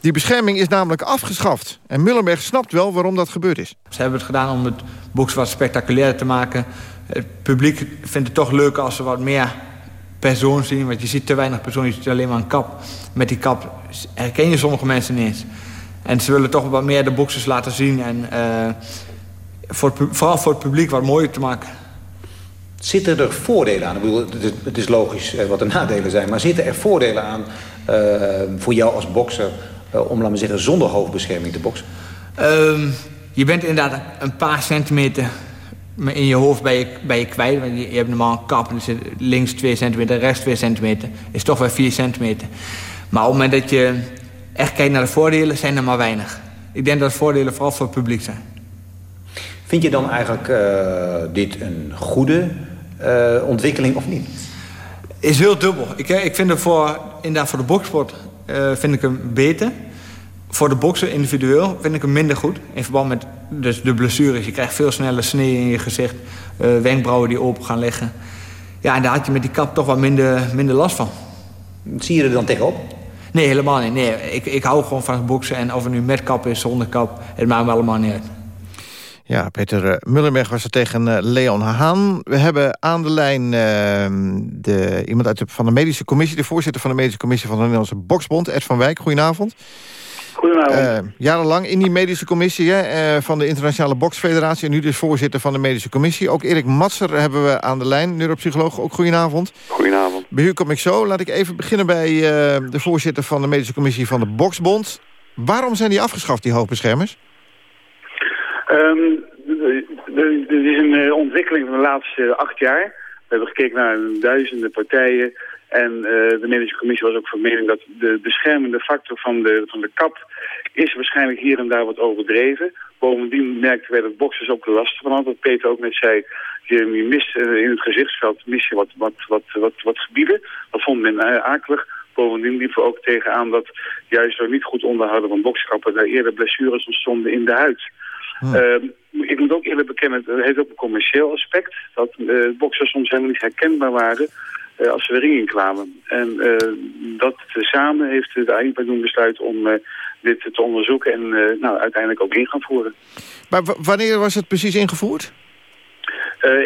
Die bescherming is namelijk afgeschaft. En Mullenberg snapt wel waarom dat gebeurd is. Ze hebben het gedaan om het boksen wat spectaculair te maken. Het publiek vindt het toch leuk als ze wat meer persoon zien. Want je ziet te weinig personen, je ziet alleen maar een kap. Met die kap herken je sommige mensen niet eens. En ze willen toch wat meer de boxers laten zien. En uh, voor vooral voor het publiek wat mooier te maken. Zitten er voordelen aan? Ik bedoel, het is logisch wat de nadelen zijn. Maar zitten er voordelen aan uh, voor jou als bokser... Uh, om, laten we zeggen, zonder hoofdbescherming te boksen? Um, je bent inderdaad een paar centimeter in je hoofd bij je, bij je kwijt. Want je, hebt normaal een kap links 2 centimeter, rechts 2 centimeter. Is toch wel 4 centimeter. Maar op het moment dat je echt kijkt naar de voordelen, zijn er maar weinig. Ik denk dat de voordelen vooral voor het publiek zijn. Vind je dan eigenlijk uh, dit een goede uh, ontwikkeling of niet? Is heel dubbel. Ik, ik vind het voor, inderdaad voor de boksport vind ik hem beter. Voor de boksen individueel vind ik hem minder goed. In verband met dus de blessures. Je krijgt veel sneller snee in je gezicht. Uh, wenkbrauwen die open gaan liggen. Ja, en daar had je met die kap toch wat minder, minder last van. Zie je er dan tegenop? Nee, helemaal niet. Nee, ik, ik hou gewoon van het boksen. En of het nu met kap is, zonder kap, het maakt me allemaal niet uit. Ja, Peter uh, Mullenberg was er tegen uh, Leon Haan. We hebben aan de lijn uh, de, iemand uit de, van de medische commissie... de voorzitter van de medische commissie van de Nederlandse Boksbond, Ed van Wijk. Goedenavond. Goedenavond. jarenlang in die medische commissie hè, van de Internationale Boksfederatie... en nu dus voorzitter van de medische commissie. Ook Erik Matser hebben we aan de lijn, neuropsycholoog. Ook goedenavond. Goedenavond. Bij u kom ik zo. Laat ik even beginnen bij de voorzitter van de medische commissie van de Boksbond. Waarom zijn die afgeschaft, die hoofdbeschermers? Um, er is een uh, ontwikkeling van de laatste acht jaar. We hebben gekeken naar duizenden partijen. En uh, de medische commissie was ook van mening dat de beschermende factor van de, van de kap is waarschijnlijk hier en daar wat overdreven. Bovendien merkten wij dat boxers ook last van hadden. Wat Peter ook net zei, je, mist in het gezichtsveld mis je wat, wat, wat, wat, wat gebieden. Dat vond men akelig. Bovendien liepen we ook tegenaan dat juist door niet goed onderhouden van bokskappen... daar eerder blessures ontstonden in de huid. Hmm. Uh, ik moet ook eerlijk bekennen, het heeft ook een commercieel aspect. Dat uh, boxers soms helemaal niet herkenbaar waren uh, als ze de ring in kwamen. En uh, dat samen heeft de doen besluit om dit te onderzoeken en nou, uiteindelijk ook in gaan voeren. Maar wanneer was het precies ingevoerd?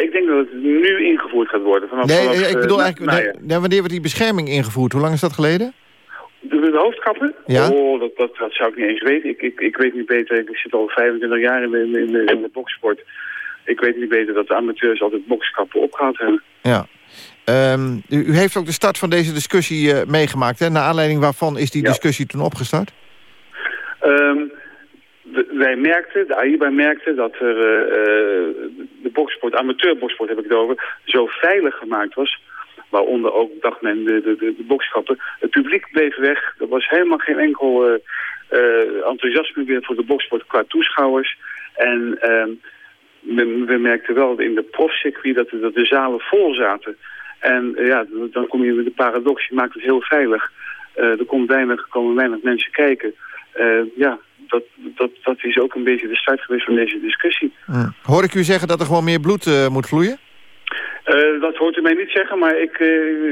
ik denk dat het nu ingevoerd gaat worden. Vanaf, nee, vanaf, ik bedoel eigenlijk, nee, wanneer wordt die bescherming ingevoerd? Hoe lang is dat geleden? De, de, hoofdkappen? Ja? Oh, dat, dat, dat, zou ik niet eens weten. Ik, ik, ik weet niet beter. Ik zit al 25 jaar in de, in de, in de boksport. Ik weet niet beter dat de amateurs altijd bokskappen opgehaald hebben. Ja. Um, u, u, heeft ook de start van deze discussie uh, meegemaakt. Hè? Naar aanleiding waarvan is die ja. discussie toen opgestart? Um, de, wij merkten, de AIBA merkte dat er uh, de boksport, amateurboksport heb ik het over, zo veilig gemaakt was waaronder ook, dacht men, de, de, de, de. Het publiek bleef weg. Er was helemaal geen enkel uh, uh, enthousiasme meer voor de boksport qua toeschouwers. En we, we, merkten wel in de profcircuit dat, dat de zalen vol zaten. En ja, dan kom je met de paradox, je maakt het heel veilig. er komt weinig, komen weinig mensen kijken. ja, dat, dat, dat is ook een beetje de start geweest van deze discussie. Hm. Hoor ik u zeggen dat er gewoon meer bloed moet vloeien? Uh, dat hoort u mij niet zeggen, maar ik uh,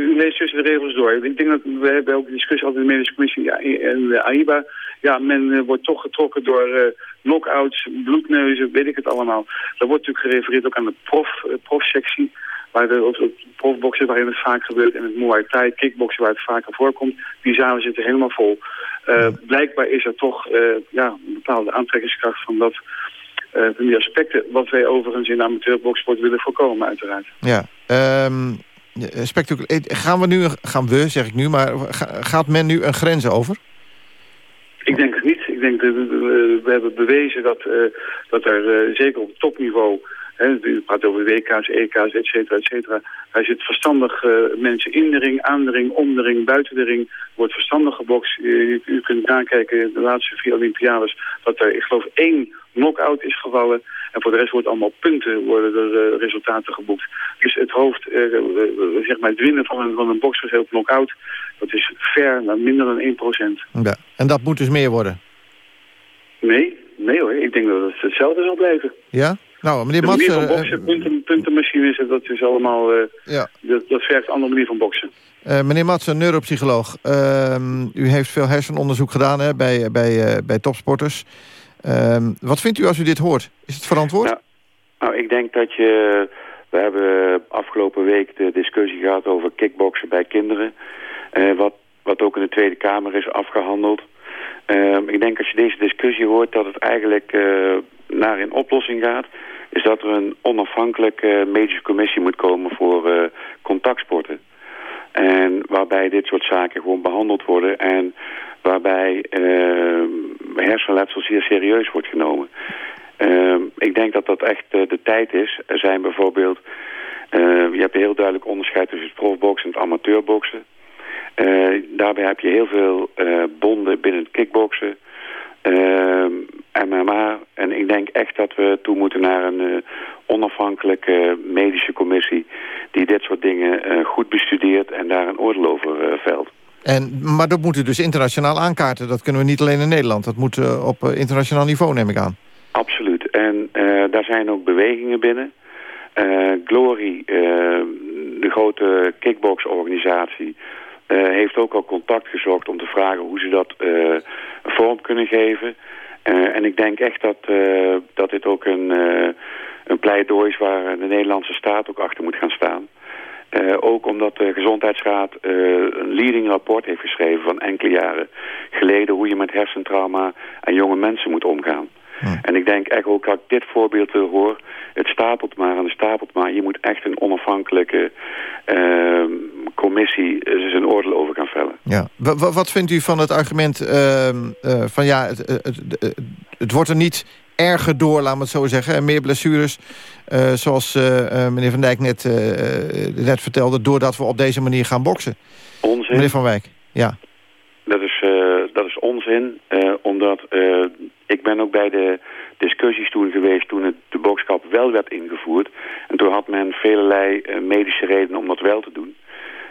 u lees tussen de regels door. Ik denk dat we hebben ook discussie altijd in de medische commissie ja, en de AIBA. Ja, men uh, wordt toch getrokken door knockouts, bloedneuzen, weet ik het allemaal. Dat wordt natuurlijk gerefereerd ook aan de prof, profsectie. Waar de profboksen waarin het vaak gebeurt en het Muay Thai, kickboksen waar het vaker voorkomt. Die zalen zitten helemaal vol. blijkbaar is er toch ja, een bepaalde aantrekkingskracht van dat uh, van die aspecten, wat wij overigens in de amateurboxsport willen voorkomen uiteraard. Ja, um, gaan we nu, gaan we zeg ik nu, maar gaat men nu een grens over? Ik denk het niet. Ik denk dat we, hebben bewezen dat, dat er zeker op topniveau u praat over WK's, EK's, et cetera, et cetera. Hij zit verstandig uh, mensen in de ring, aan de ring, om de ring, buiten de ring. Wordt verstandig gebokst. U, u kunt nakijken, de laatste vier Olympiades, dat er, ik geloof, één knock-out is gevallen. En voor de rest wordt allemaal punten, worden er uh, resultaten geboekt. Dus het hoofd, uh, zeg maar het winnen van een, van een bokser op knock-out, dat is ver naar minder dan 1%. Ja. En dat moet dus meer worden? Nee, nee hoor. Ik denk dat het hetzelfde zal blijven. Ja? Nou, meneer Matsen... De manier van boksen, punten, puntenmachines, dat is allemaal... Uh, ja. dat, dat vergt een andere manier van boksen. Uh, meneer Matsen, neuropsycholoog. Uh, u heeft veel hersenonderzoek gedaan hè, bij, bij, bij topsporters. Ehm, wat vindt u als u dit hoort? Is het verantwoord? Nou, nou, ik denk dat je... We hebben afgelopen week de discussie gehad over kickboksen bij kinderen. wat, wat ook in de Tweede Kamer is afgehandeld. Ehm, ik denk als je deze discussie hoort dat het eigenlijk naar een oplossing gaat is dat er een onafhankelijke medische commissie moet komen voor uh, contactsporten. En waarbij dit soort zaken gewoon behandeld worden en waarbij uh, hersenletsel zeer serieus wordt genomen. Uh, ik denk dat dat echt de tijd is. Er zijn bijvoorbeeld, je hebt een heel duidelijk onderscheid tussen het profboksen en het amateurboksen. Daarbij heb je heel veel bonden binnen het kickboksen. MMA. En ik denk echt dat we toe moeten naar een uh, onafhankelijke medische commissie... die dit soort dingen goed bestudeert en daar een oordeel over velt. En, maar dat moet u dus internationaal aankaarten. Dat kunnen we niet alleen in Nederland. Dat moet op internationaal niveau, neem ik aan. Absoluut. En daar zijn ook bewegingen binnen. Glory, de grote kickboxorganisatie... heeft ook al contact gezocht om te vragen hoe ze dat vorm kunnen geven... Uh, en ik denk echt dat, dat dit ook een, een pleidooi is waar de Nederlandse staat ook achter moet gaan staan. ook omdat de Gezondheidsraad een leading rapport heeft geschreven van enkele jaren geleden hoe je met hersentrauma en jonge mensen moet omgaan. En ik denk echt ook, als ik dit voorbeeld hoor, het stapelt maar en het stapelt maar. Je moet echt een onafhankelijke uh, commissie zijn oordeel over gaan vellen. Ja. wat vindt u van het argument uh, uh, van ja, het, het, het, wordt er niet erger door, laat me het zo zeggen. En meer blessures, uh, zoals uh, meneer Van Dijk net, net vertelde... doordat we op deze manier gaan boksen. Onzin. Meneer Van Wijk, ja. Dat is, dat is onzin, omdat ik ben ook bij de discussies toen geweest toen het, de bokskap wel werd ingevoerd. En toen had men velelei uh, medische redenen om dat wel te doen.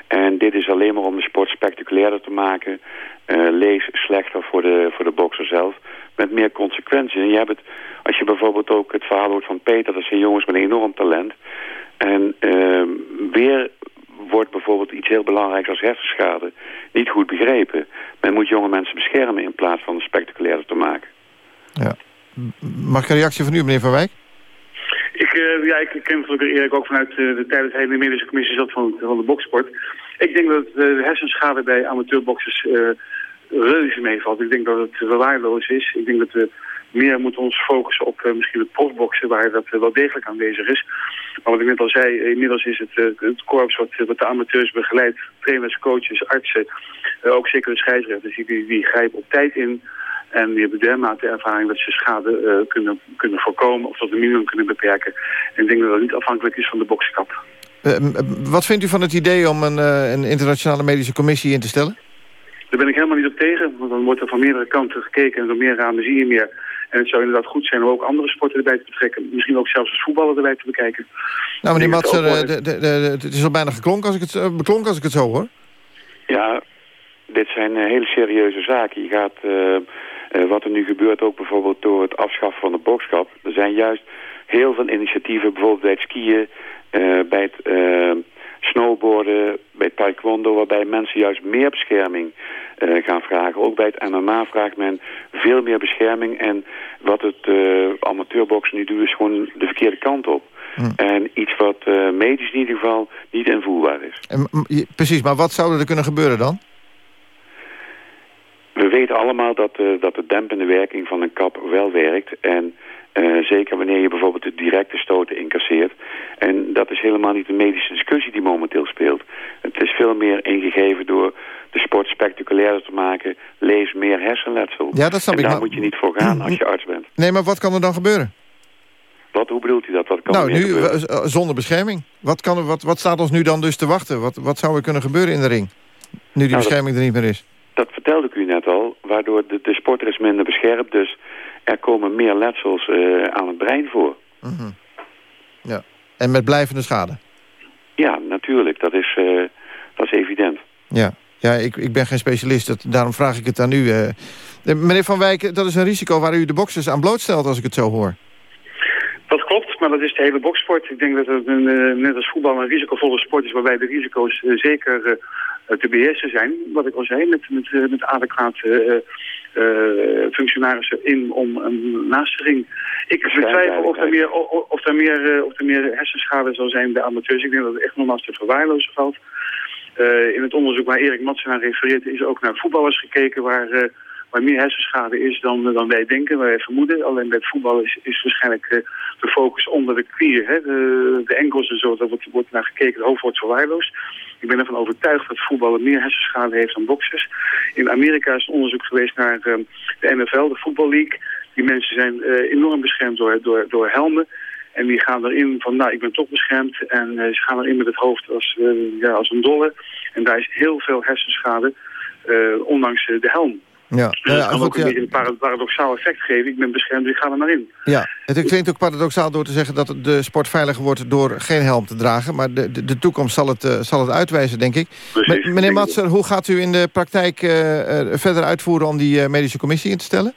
En dit is alleen maar om de sport spectaculairder te maken. Uh, lees slechter voor de, voor de bokser zelf. Met meer consequenties. En je hebt het, als je bijvoorbeeld ook het verhaal hoort van Peter... dat zijn jongens met een enorm talent. En uh, weer wordt bijvoorbeeld iets heel belangrijks als hersenschade niet goed begrepen. Men moet jonge mensen beschermen in plaats van spectaculairder te maken. Ja. Mag ik een reactie van u, meneer Van Wijk? Ik, uh, ja, ik ken natuurlijk Erik ook vanuit uh, de tijd dat hij in de medische commissie zat van, van de boksport. Ik denk dat uh, de hersenschade bij amateurboxers reuze meevalt. Ik denk dat het waardeloos is. Ik denk dat we meer moeten ons focussen op misschien het profboksen, waar dat wel degelijk aanwezig is. Maar wat ik net al zei, inmiddels is het, het korps wat, de amateurs begeleidt, trainers, coaches, artsen, ook zeker de scheidsrechters, die, die grijpen op tijd in. En die hebben dermate ervaring dat ze schade uh, kunnen, kunnen voorkomen of tot een minimum kunnen beperken. En ik denk dat dat niet afhankelijk is van de bokskap. Uh, wat vindt u van het idee om een, uh, een internationale medische commissie in te stellen? Daar ben ik helemaal niet op tegen, want dan wordt er van meerdere kanten gekeken en door meer ramen zie je meer. En het zou inderdaad goed zijn om ook andere sporten erbij te betrekken. Misschien ook zelfs het voetballen erbij te bekijken. Nou, meneer Matser, het is al bijna geklonken als ik het, beklonken als ik het zo hoor. Ja, dit zijn hele serieuze zaken. Je gaat uh, wat er nu gebeurt ook bijvoorbeeld door het afschaffen van de bokskap. Er zijn juist heel veel initiatieven, bijvoorbeeld bij het skiën, eh, bij het eh, snowboarden, bij taekwondo... waarbij mensen juist meer bescherming eh, gaan vragen. Ook bij het MMA vraagt men veel meer bescherming. En wat het uh, amateurboksen nu doet, is gewoon de verkeerde kant op. En iets wat uh, medisch in ieder geval niet invoerbaar is. En, precies, maar wat zou er kunnen gebeuren dan? We weten allemaal dat, uh, dat de dempende werking van een kap wel werkt. En uh, zeker wanneer je bijvoorbeeld de directe stoten incasseert. En dat is helemaal niet een medische discussie die momenteel speelt. Het is veel meer ingegeven door de sport spectaculairder te maken. Lees meer hersenletsel. Ja, dat snap en ik. daar maar... moet je niet voor gaan als je arts bent. Nee, maar wat kan er dan gebeuren? Wat, hoe bedoelt u dat? Wat kan nou, er nu gebeuren? zonder bescherming. Wat, kan er, wat, wat staat ons nu dan dus te wachten? Wat, wat zou er kunnen gebeuren in de ring? Nu die Nou, bescherming er niet meer is. Dat vertelde ik u net al, waardoor de, de sporter is minder beschermd. Dus er komen meer letsels uh, aan het brein voor. Mm -hmm. Ja, en met blijvende schade? Ja, natuurlijk. Dat is, uh, dat is evident. Ja, ja ik, ik ben geen specialist, dat, daarom vraag ik het aan u. Uh, meneer Van Wijk, dat is een risico waar u de boxers aan blootstelt als ik het zo hoor. Dat klopt, maar dat is de hele boksport. Ik denk dat het een, uh, net als voetbal een risicovolle sport is... waarbij de risico's uh, zeker uh, te beheersen zijn. Wat ik al zei, met, met, met adequaat functionarissen in om um, naast de ring. Ik betwijfel of er meer, of er meer, of er meer hersenschade zal zijn bij amateurs. Ik denk dat het echt nogmaals te verwaarlozen valt. in het onderzoek waar Erik Matsen naar refereert... is ook naar voetballers gekeken waar waar meer hersenschade is dan, dan wij denken, wij vermoeden. Alleen bij het voetbal is, is waarschijnlijk de focus onder de knieën, hè, de, de enkels en zo, daar wordt, wordt naar gekeken, het hoofd wordt verwaarloosd. Ik ben ervan overtuigd dat voetballen meer hersenschade heeft dan boxers. In Amerika is onderzoek geweest naar uh, de NFL, de Football League. Die mensen zijn uh, enorm beschermd door, door, door helmen. En die gaan erin van, nou, ik ben toch beschermd. En uh, ze gaan erin met het hoofd als, uh, ja, als een dolle. En daar is heel veel hersenschade, ondanks de helm. Ja, dus ja, kan ook een ja. een paradoxaal effect geven. Ik ben beschermd, ik ga er maar in. Ja, het klinkt ook paradoxaal door te zeggen dat de sport veiliger wordt door geen helm te dragen. Maar de, de, de toekomst zal het, uh, zal het uitwijzen, denk ik. Precies, meneer Matser, hoe gaat u in de praktijk uh, uh, verder uitvoeren om die medische commissie in te stellen?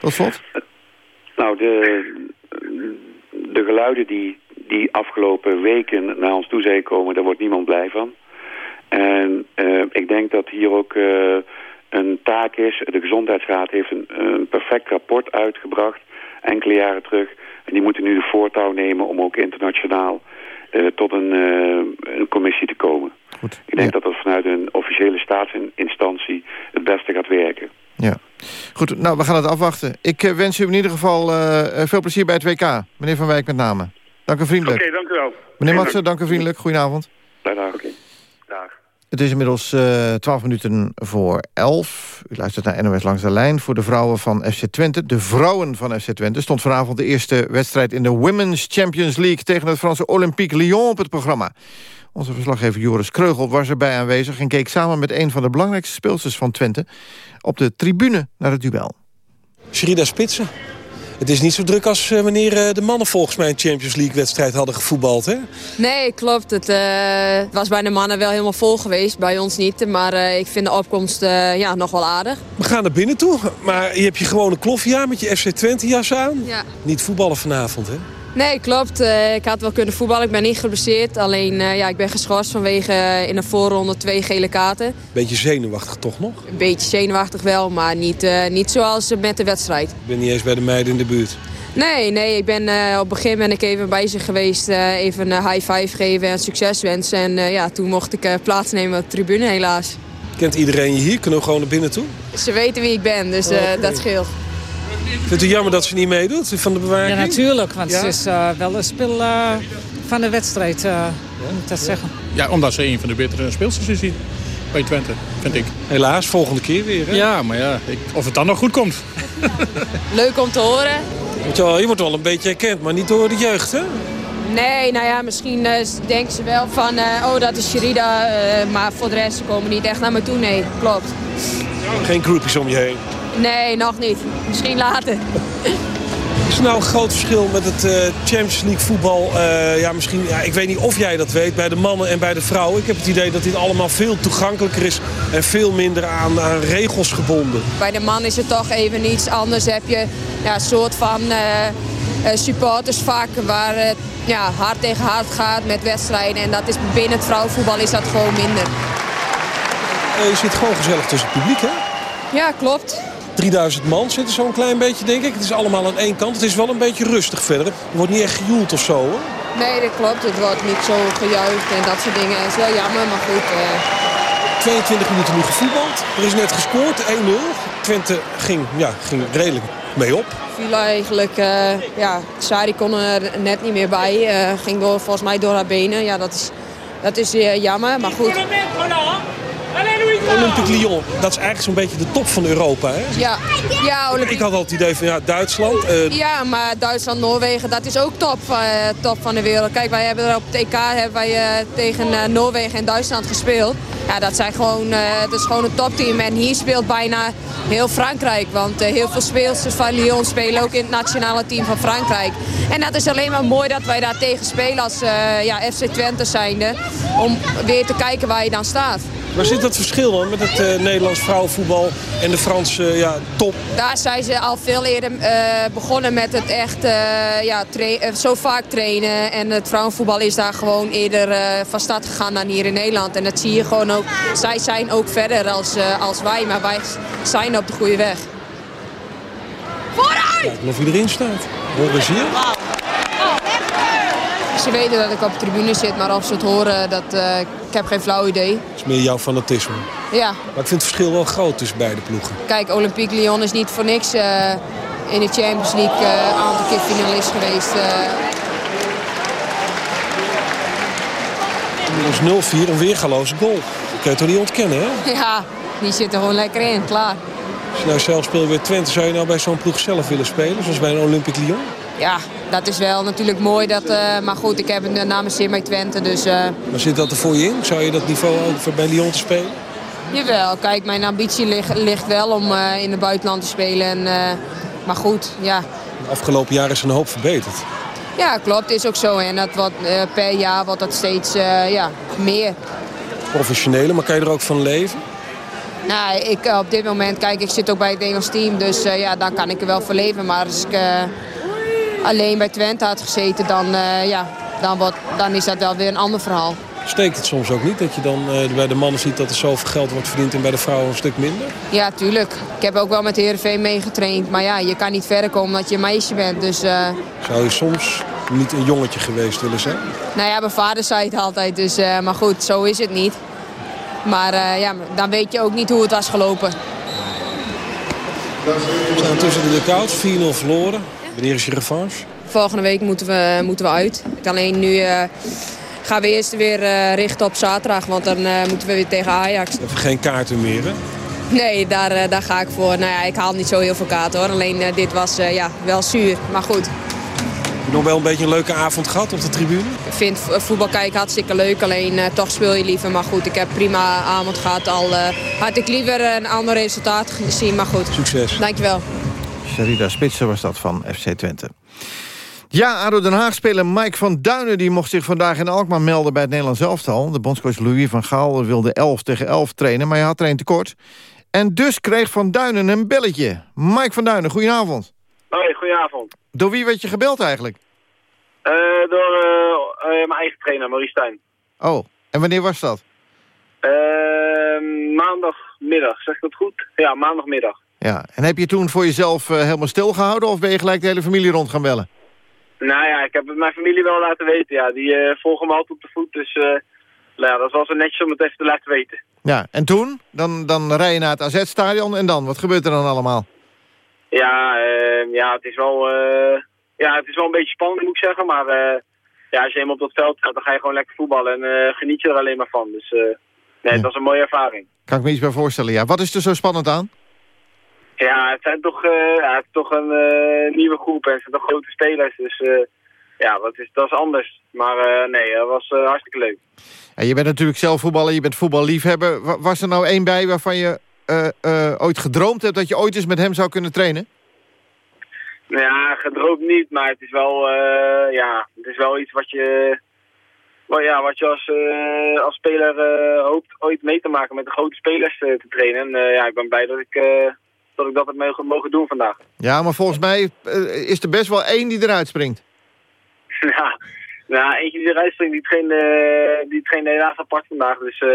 Tot slot. Nou, de, de geluiden die, die afgelopen weken naar ons toe zijn komen, daar wordt niemand blij van. En ik denk dat hier ook een taak is. De Gezondheidsraad heeft een, een, perfect rapport uitgebracht enkele jaren terug. En die moeten nu de voortouw nemen om ook internationaal uh, tot een, uh, een, commissie te komen. Goed. Ik denk ja. dat dat vanuit een officiële staatsinstantie het beste gaat werken. Ja. Goed, nou, we gaan het afwachten. Ik uh, wens u in ieder geval veel plezier bij het WK. Meneer Van Wijk met name. Dank u vriendelijk. Oké, okay, dank u wel. Meneer Matsen, dank u vriendelijk. Goedenavond. Dag. Oké. Okay. Het is inmiddels uh, 12 minuten voor 11. U luistert naar NOS Langs de Lijn voor de vrouwen van FC Twente. De vrouwen van FC Twente stond vanavond de eerste wedstrijd... in de Women's Champions League tegen het Franse Olympique Lyon op het programma. Onze verslaggever Joris Kreugel was erbij aanwezig... en keek samen met een van de belangrijkste speelsters van Twente... op de tribune naar het duel. Sherida Spitsen. Het is niet zo druk als uh, wanneer de mannen volgens mij een Champions League wedstrijd hadden gevoetbald, hè? Nee, klopt. Het uh, was bij de mannen wel helemaal vol geweest, bij ons niet. Maar uh, ik vind de opkomst ja, nog wel aardig. We gaan naar binnen toe, maar je hebt je gewone kloffie aan met je FC Twente jas aan. Ja. Niet voetballen vanavond, hè? Nee, klopt. ik had wel kunnen voetballen. Ik ben niet geblesseerd. Alleen ja, ik ben geschorst vanwege in de voorronde twee gele kaarten. Beetje zenuwachtig toch nog? Een beetje zenuwachtig wel, maar niet, niet zoals met de wedstrijd. Ik ben niet eens bij de meiden in de buurt. Nee, nee. Ik ben, op het begin ben ik even bij ze geweest. Even een high five geven en succes wensen. En ja, toen mocht ik plaatsnemen op de tribune helaas. Kent iedereen je hier? Kunnen we gewoon naar binnen toe? Ze weten wie ik ben, dus okay. dat scheelt. Vindt u jammer dat ze niet meedoet van de bewaking? Ja, natuurlijk. Want ja? ze is wel een speel van de wedstrijd, moet ik dat zeggen. Ja, omdat ze een van de betere speelsters is hier bij Twente, vind ik. Helaas, volgende keer weer, hè? Ja, maar ja, ik, of het dan nog goed komt. Leuk om te horen. Want je, je wordt wel een beetje herkend, maar niet door de jeugd, hè? Nee, nou ja, misschien uh, denken ze wel van, uh, oh dat is Sherida, uh, maar voor de rest komen niet echt naar me toe. Nee, klopt. Geen groepjes om je heen? Nee, nog niet. Misschien later. Is er nou een groot verschil met het uh, Champions League voetbal? Uh, ja, misschien, ja, ik weet niet of jij dat weet, bij de mannen en bij de vrouwen. Ik heb het idee dat dit allemaal veel toegankelijker is en veel minder aan, aan regels gebonden. Bij de man is het toch even iets anders. Heb je ja, een soort van uh, eh, supporters vaak waar het ja, hard tegen hard gaat met wedstrijden. En dat is binnen het vrouwenvoetbal is dat gewoon minder. Eh, je zit gewoon gezellig tussen het publiek, hè? Ja, klopt. 3000 man zitten zo'n klein beetje, denk ik. Het is allemaal aan één kant. Het is wel een beetje rustig verder. Er wordt niet echt gejoeld of zo, hoor. Nee, dat klopt. Het wordt niet zo gejuicht en dat soort dingen. Het is wel jammer, maar goed. eh, 22 minuten nu gevoetbald. Er is net gescoord, 1-0. Twente ging, ja, ging redelijk mee op. viel eigenlijk, eh, ja, Sari kon er net niet meer bij. eh, ging door, volgens mij door haar benen. Ja, dat is, dat is eh, jammer, maar goed. Olympique Lyon, dat is eigenlijk zo'n beetje de top van Europa, hè? Ja, ja, Ik had al het idee van, ja, Duitsland. eh, Ja, maar Duitsland, Noorwegen, dat is ook top, eh, top van de wereld. Kijk, wij hebben er op het EK hebben wij, eh, tegen Noorwegen en Duitsland gespeeld. Ja, dat, zijn gewoon, dat is gewoon een topteam. En hier speelt bijna heel Frankrijk. Want heel veel speelsters van Lyon spelen ook in het nationale team van Frankrijk. En dat is alleen maar mooi dat wij daar tegen spelen als ja, FC Twente zijnde. Om weer te kijken waar je dan staat. Waar zit dat verschil dan met het eh, Nederlands vrouwenvoetbal en de Franse ja, top? Daar zijn ze al veel eerder eh, begonnen met het echt eh, ja, zo vaak trainen. En het vrouwenvoetbal is daar gewoon eerder eh, van start gegaan dan hier in Nederland. En dat zie je gewoon ook. Zij zijn ook verder als, eh, als wij, maar wij zijn op de goede weg. Kijk of hij erin staat. Horen ze hier? Ze weten dat ik op de tribune zit, maar of ze het horen, dat, eh, ik heb geen flauw idee. Dat is meer jouw fanatisme. Ja, Maar ik vind het verschil wel groot tussen beide ploegen. kijk, Olympique Lyon is niet voor niks eh, in de Champions League eh, een aantal keer finalist geweest. Inmiddels 0-4, een weergaloze goal. Dat kun je toch niet ontkennen, hè? ja, die zit er gewoon lekker in, klaar. Als je nou zelf speelt bij Twente, zou je nou bij zo'n ploeg zelf willen spelen? Zoals bij een Olympique Lyon? Ja, dat is wel natuurlijk mooi. Dat, eh, maar goed, ik heb een naam zin bij Twente, dus eh, Maar zit dat er voor je in? Zou je dat niveau ook voor bij Lyon te spelen? jawel. Kijk, mijn ambitie ligt, ligt wel om eh, in het buitenland te spelen. En, eh, maar goed, ja. De afgelopen jaren is er een hoop verbeterd. Ja, klopt, is ook zo. En dat eh, per jaar wordt dat steeds eh, ja, meer. Professionele, maar kan je er ook van leven? Nou, ik, eh, op dit moment, kijk, ik zit ook bij het Engels team, dus eh, ja, daar kan ik er wel voor leven. Maar als ik eh, alleen bij Twente had gezeten, dan, eh, ja, dan, wordt, dan is dat wel weer een ander verhaal. Steekt het soms ook niet dat je dan eh, bij de mannen ziet dat er zoveel geld wordt verdiend en bij de vrouwen een stuk minder? Ja, tuurlijk. Ik heb ook wel met de Heerenveen meegetraind. Maar ja, je kan niet verder komen omdat je een meisje bent. Dus, eh, Zou je soms niet een jongetje geweest willen zijn? nou ja, mijn vader zei het altijd. Dus, maar goed, zo is het niet. Maar ja, dan weet je ook niet hoe het was gelopen. We staan tussen de duckouts, 4-0 verloren. Wanneer is je revanche? Volgende week moeten we, moeten we uit. Alleen nu eh, gaan we eerst weer eh, richten op zaterdag. Want dan eh, moeten we weer tegen Ajax. Even geen kaarten meer, hè? Nee, daar, daar ga ik voor. Nou ja, ik haal niet zo heel veel kaarten hoor. Alleen dit was ja, wel zuur. Maar goed, Heb je nog wel een beetje een leuke avond gehad op de tribune? ik vind vo- voetbal kijken hartstikke leuk. Alleen toch speel je liever. Maar goed, ik heb prima avond gehad. Al had ik liever een ander resultaat gezien. Maar goed, Succes. dankjewel. Sharida Spitsen was dat van FC Twente. Ja, ADO Den Haag speler Mike van Duinen... die mocht zich vandaag in Alkmaar melden bij het Nederlands elftal. De bondscoach Louis van Gaal wilde 11 tegen 11 trainen... maar hij had er een tekort. En dus kreeg Van Duinen een belletje. Mike van Duinen, goedenavond. Hoi, goedenavond. Door wie werd je gebeld eigenlijk? Eh, door eh, eh, mijn eigen trainer, Maurice Stijn. Oh, en wanneer was dat? Maandagmiddag, zeg ik dat goed? Ja, maandagmiddag. Ja, en heb je toen voor jezelf eh, helemaal stilgehouden... of ben je gelijk de hele familie rond gaan bellen? Nou ja, ik heb het mijn familie wel laten weten, ja. Die eh, volgen me altijd op de voet, dus eh, nou ja, dat was wel netjes om het even te laten weten. Ja, en toen? Dan, dan rij je naar het AZ-stadion en dan? Wat gebeurt er dan allemaal? Ja, eh, ja, het is wel, ja, het is wel een beetje spannend, moet ik zeggen. Maar ja, als je eenmaal op dat veld gaat, dan ga je gewoon lekker voetballen en geniet je er alleen maar van. Dus nee, het was een mooie ervaring. Kan ik me iets bij voorstellen, ja. Wat is er zo spannend aan? Ja, het zijn toch, eh, ja, het is toch een eh, nieuwe groep en het zijn toch grote spelers. Dus eh, ja, dat is, dat is anders. Maar nee, dat was hartstikke leuk. Ja, je bent natuurlijk zelf voetballer, je bent voetballiefhebber. Wa- Was er nou één bij waarvan je ooit gedroomd hebt... dat je ooit eens met hem zou kunnen trainen? Ja, gedroomd niet, maar het is wel, ja, het is wel iets wat je, wat, ja, wat je als, als speler hoopt ooit mee te maken met de grote spelers te trainen. En ja, ik ben blij dat ik, dat ik dat heb mogen, doen vandaag. Ja, maar volgens mij eh, is er best wel één die eruit springt. ja, nou, eentje die eruit springt, die trainde, die trainde helaas apart vandaag. Dus, eh,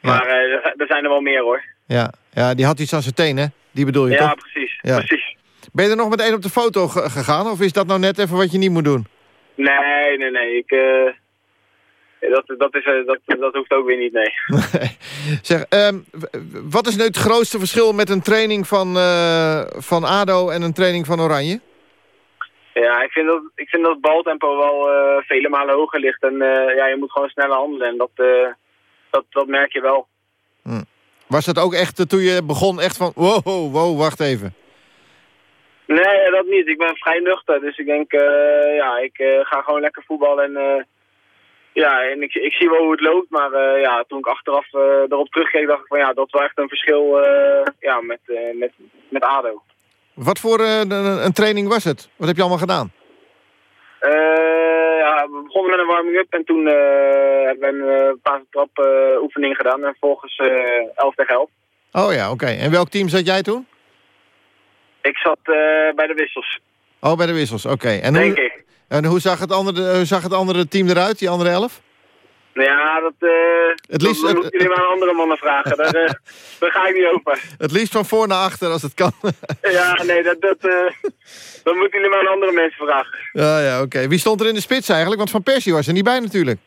Maar eh, er- zijn er wel meer hoor. Ja, ja die had iets aan zijn teen, hè? Die bedoel je Ja, toch? precies, Ja. precies. Ben je er nog met één op de foto ge- gegaan? Of is dat nou net even wat je niet moet doen? Nee, nee, nee. Ik, dat, dat, is, eh, dat, dat hoeft ook weer niet, nee. Zeg, ehm, wat is nu het grootste verschil met een training van, eh, van ADO en een training van Oranje? Ja, ik vind dat, ik vind dat het baltempo wel eh, vele malen hoger ligt. En ja, je moet gewoon sneller handelen. En dat, dat, dat merk je wel. Was dat ook echt, toen je begon, echt van... Wow, wow, wacht even. Nee, dat niet. Ik ben vrij nuchter. Dus ik denk, ja, ik ga gewoon lekker voetballen. En ja, en ik, ik zie wel hoe het loopt. Maar eh, ja, toen ik achteraf eh, erop terugkeek, dacht ik van ja, dat is wel echt een verschil eh, ja, met, met, met ADO. Wat voor een, training was het? Wat heb je allemaal gedaan? Eh, ja, we begonnen met een warming-up en toen hebben we een uh, paastrap eh oefening gedaan. En volgens eh 11 tegen 11. Oh ja, oké. En welk team zat jij toen? Ik zat bij de wissels, Oh, bij de wissels, oké. En, denk hoe, ik. En hoe zag het, andere, hoe zag het andere team eruit, die andere elf? Ja, dat, eh Het liefst- dat, moeten jullie maar aan andere mannen vragen. Daar, eh, daar ga ik niet over. Het liefst van voor naar achter, als het kan. Ja, nee, dat, dat, eh, dat moeten jullie maar aan andere mensen vragen. ja, ja, oké. Wie stond er in de spits eigenlijk? Want Van Persie was er niet bij natuurlijk.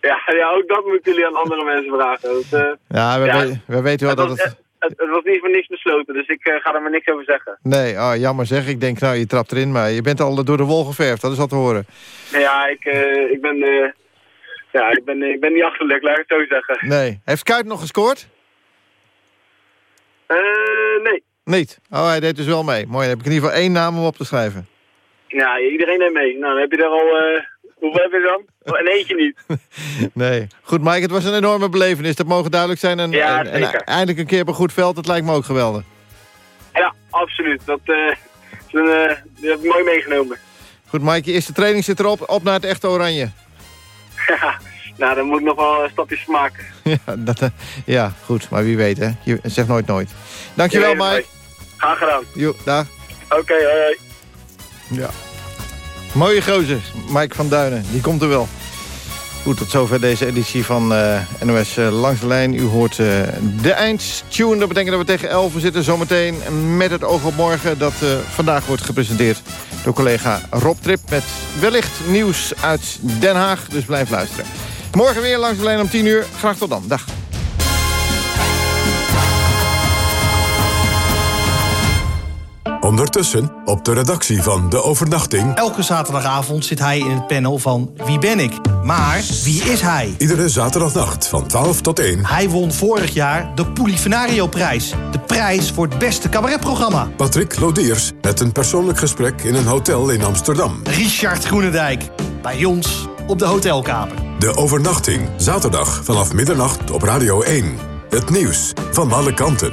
Ja, ja, ook dat moeten jullie aan andere mensen vragen. Dat, eh, Ja, we, Ja. we- we weten wel dat het... het, het was niet voor niks besloten, dus ik eh, ga er maar niks over zeggen. Nee, oh, jammer zeg. Ik denk, nou, je trapt erin, maar je bent al door de wol geverfd. Dat is al te horen. Ja, ik, eh, ik ben... eh, ja, ik ben, ik ben niet achterlijk, laat ik het zo zeggen. Nee. Heeft Kuit nog gescoord? Nee. Niet. Oh, hij deed dus wel mee. Mooi, dan heb ik in ieder geval één naam om op te schrijven. Ja, iedereen neemt mee. Nou, dan heb je er al... eh, hoeveel heb je dan? Oh, En eentje niet. Nee. Goed, Mike, het was een enorme belevenis. Dat mogen duidelijk zijn. En, Ja, en, en zeker. eindelijk een keer op een goed veld. Dat lijkt me ook geweldig. Ja, absoluut. Dat, eh, is een, eh, heb ik mooi meegenomen. Goed, Mike, je eerste training zit erop. Op naar het echte oranje. Nou, dan moet ik nog wel stapjes maken. ja, dat, eh, ja, goed. Maar wie weet, hè. Je zegt nooit nooit. Dankjewel, Mike. Graag gedaan. Jo, dag. Oké, hoi, hoi. Ja. Mooie gozer, Mike van Duinen. Die komt er wel. Goed, tot zover deze editie van eh, NOS eh, Langs de Lijn. U hoort eh, de eindtune. Dat betekent dat we tegen 11 zitten zometeen met het oog op morgen. Dat vandaag wordt gepresenteerd door collega Rob Trip... met wellicht nieuws uit Den Haag. Dus blijf luisteren. Morgen weer Langs de Lijn om 10 uur. Graag tot dan. Dag. Ondertussen op de redactie van De Overnachting... Elke zaterdagavond zit hij in het panel van Wie ben ik? Maar wie is hij? Iedere zaterdagnacht van 12 tot 1... Hij won vorig jaar de Polifenario-prijs. De prijs voor het beste cabaretprogramma. Patrick Lodiers met een persoonlijk gesprek in een hotel in Amsterdam. Richard Groenendijk. Bij ons op de Hotelkamer. De Overnachting, zaterdag vanaf middernacht op Radio 1. Het nieuws van alle kanten.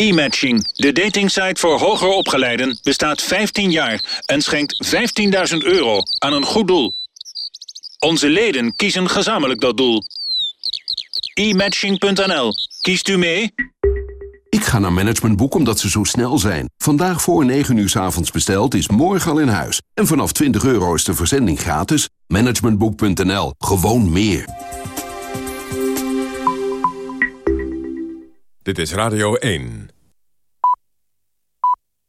E-matching, de datingsite voor hoger opgeleiden, bestaat 15 jaar en schenkt 15.000 euro aan een goed doel. Onze leden kiezen gezamenlijk dat doel. E-matching.nl. Kiest u mee? Ik ga naar Managementboek omdat ze zo snel zijn. Vandaag voor 9 uur 's avonds besteld is morgen al in huis. En vanaf 20 euro is de verzending gratis. Managementboek.nl. Gewoon meer. Dit is Radio 1.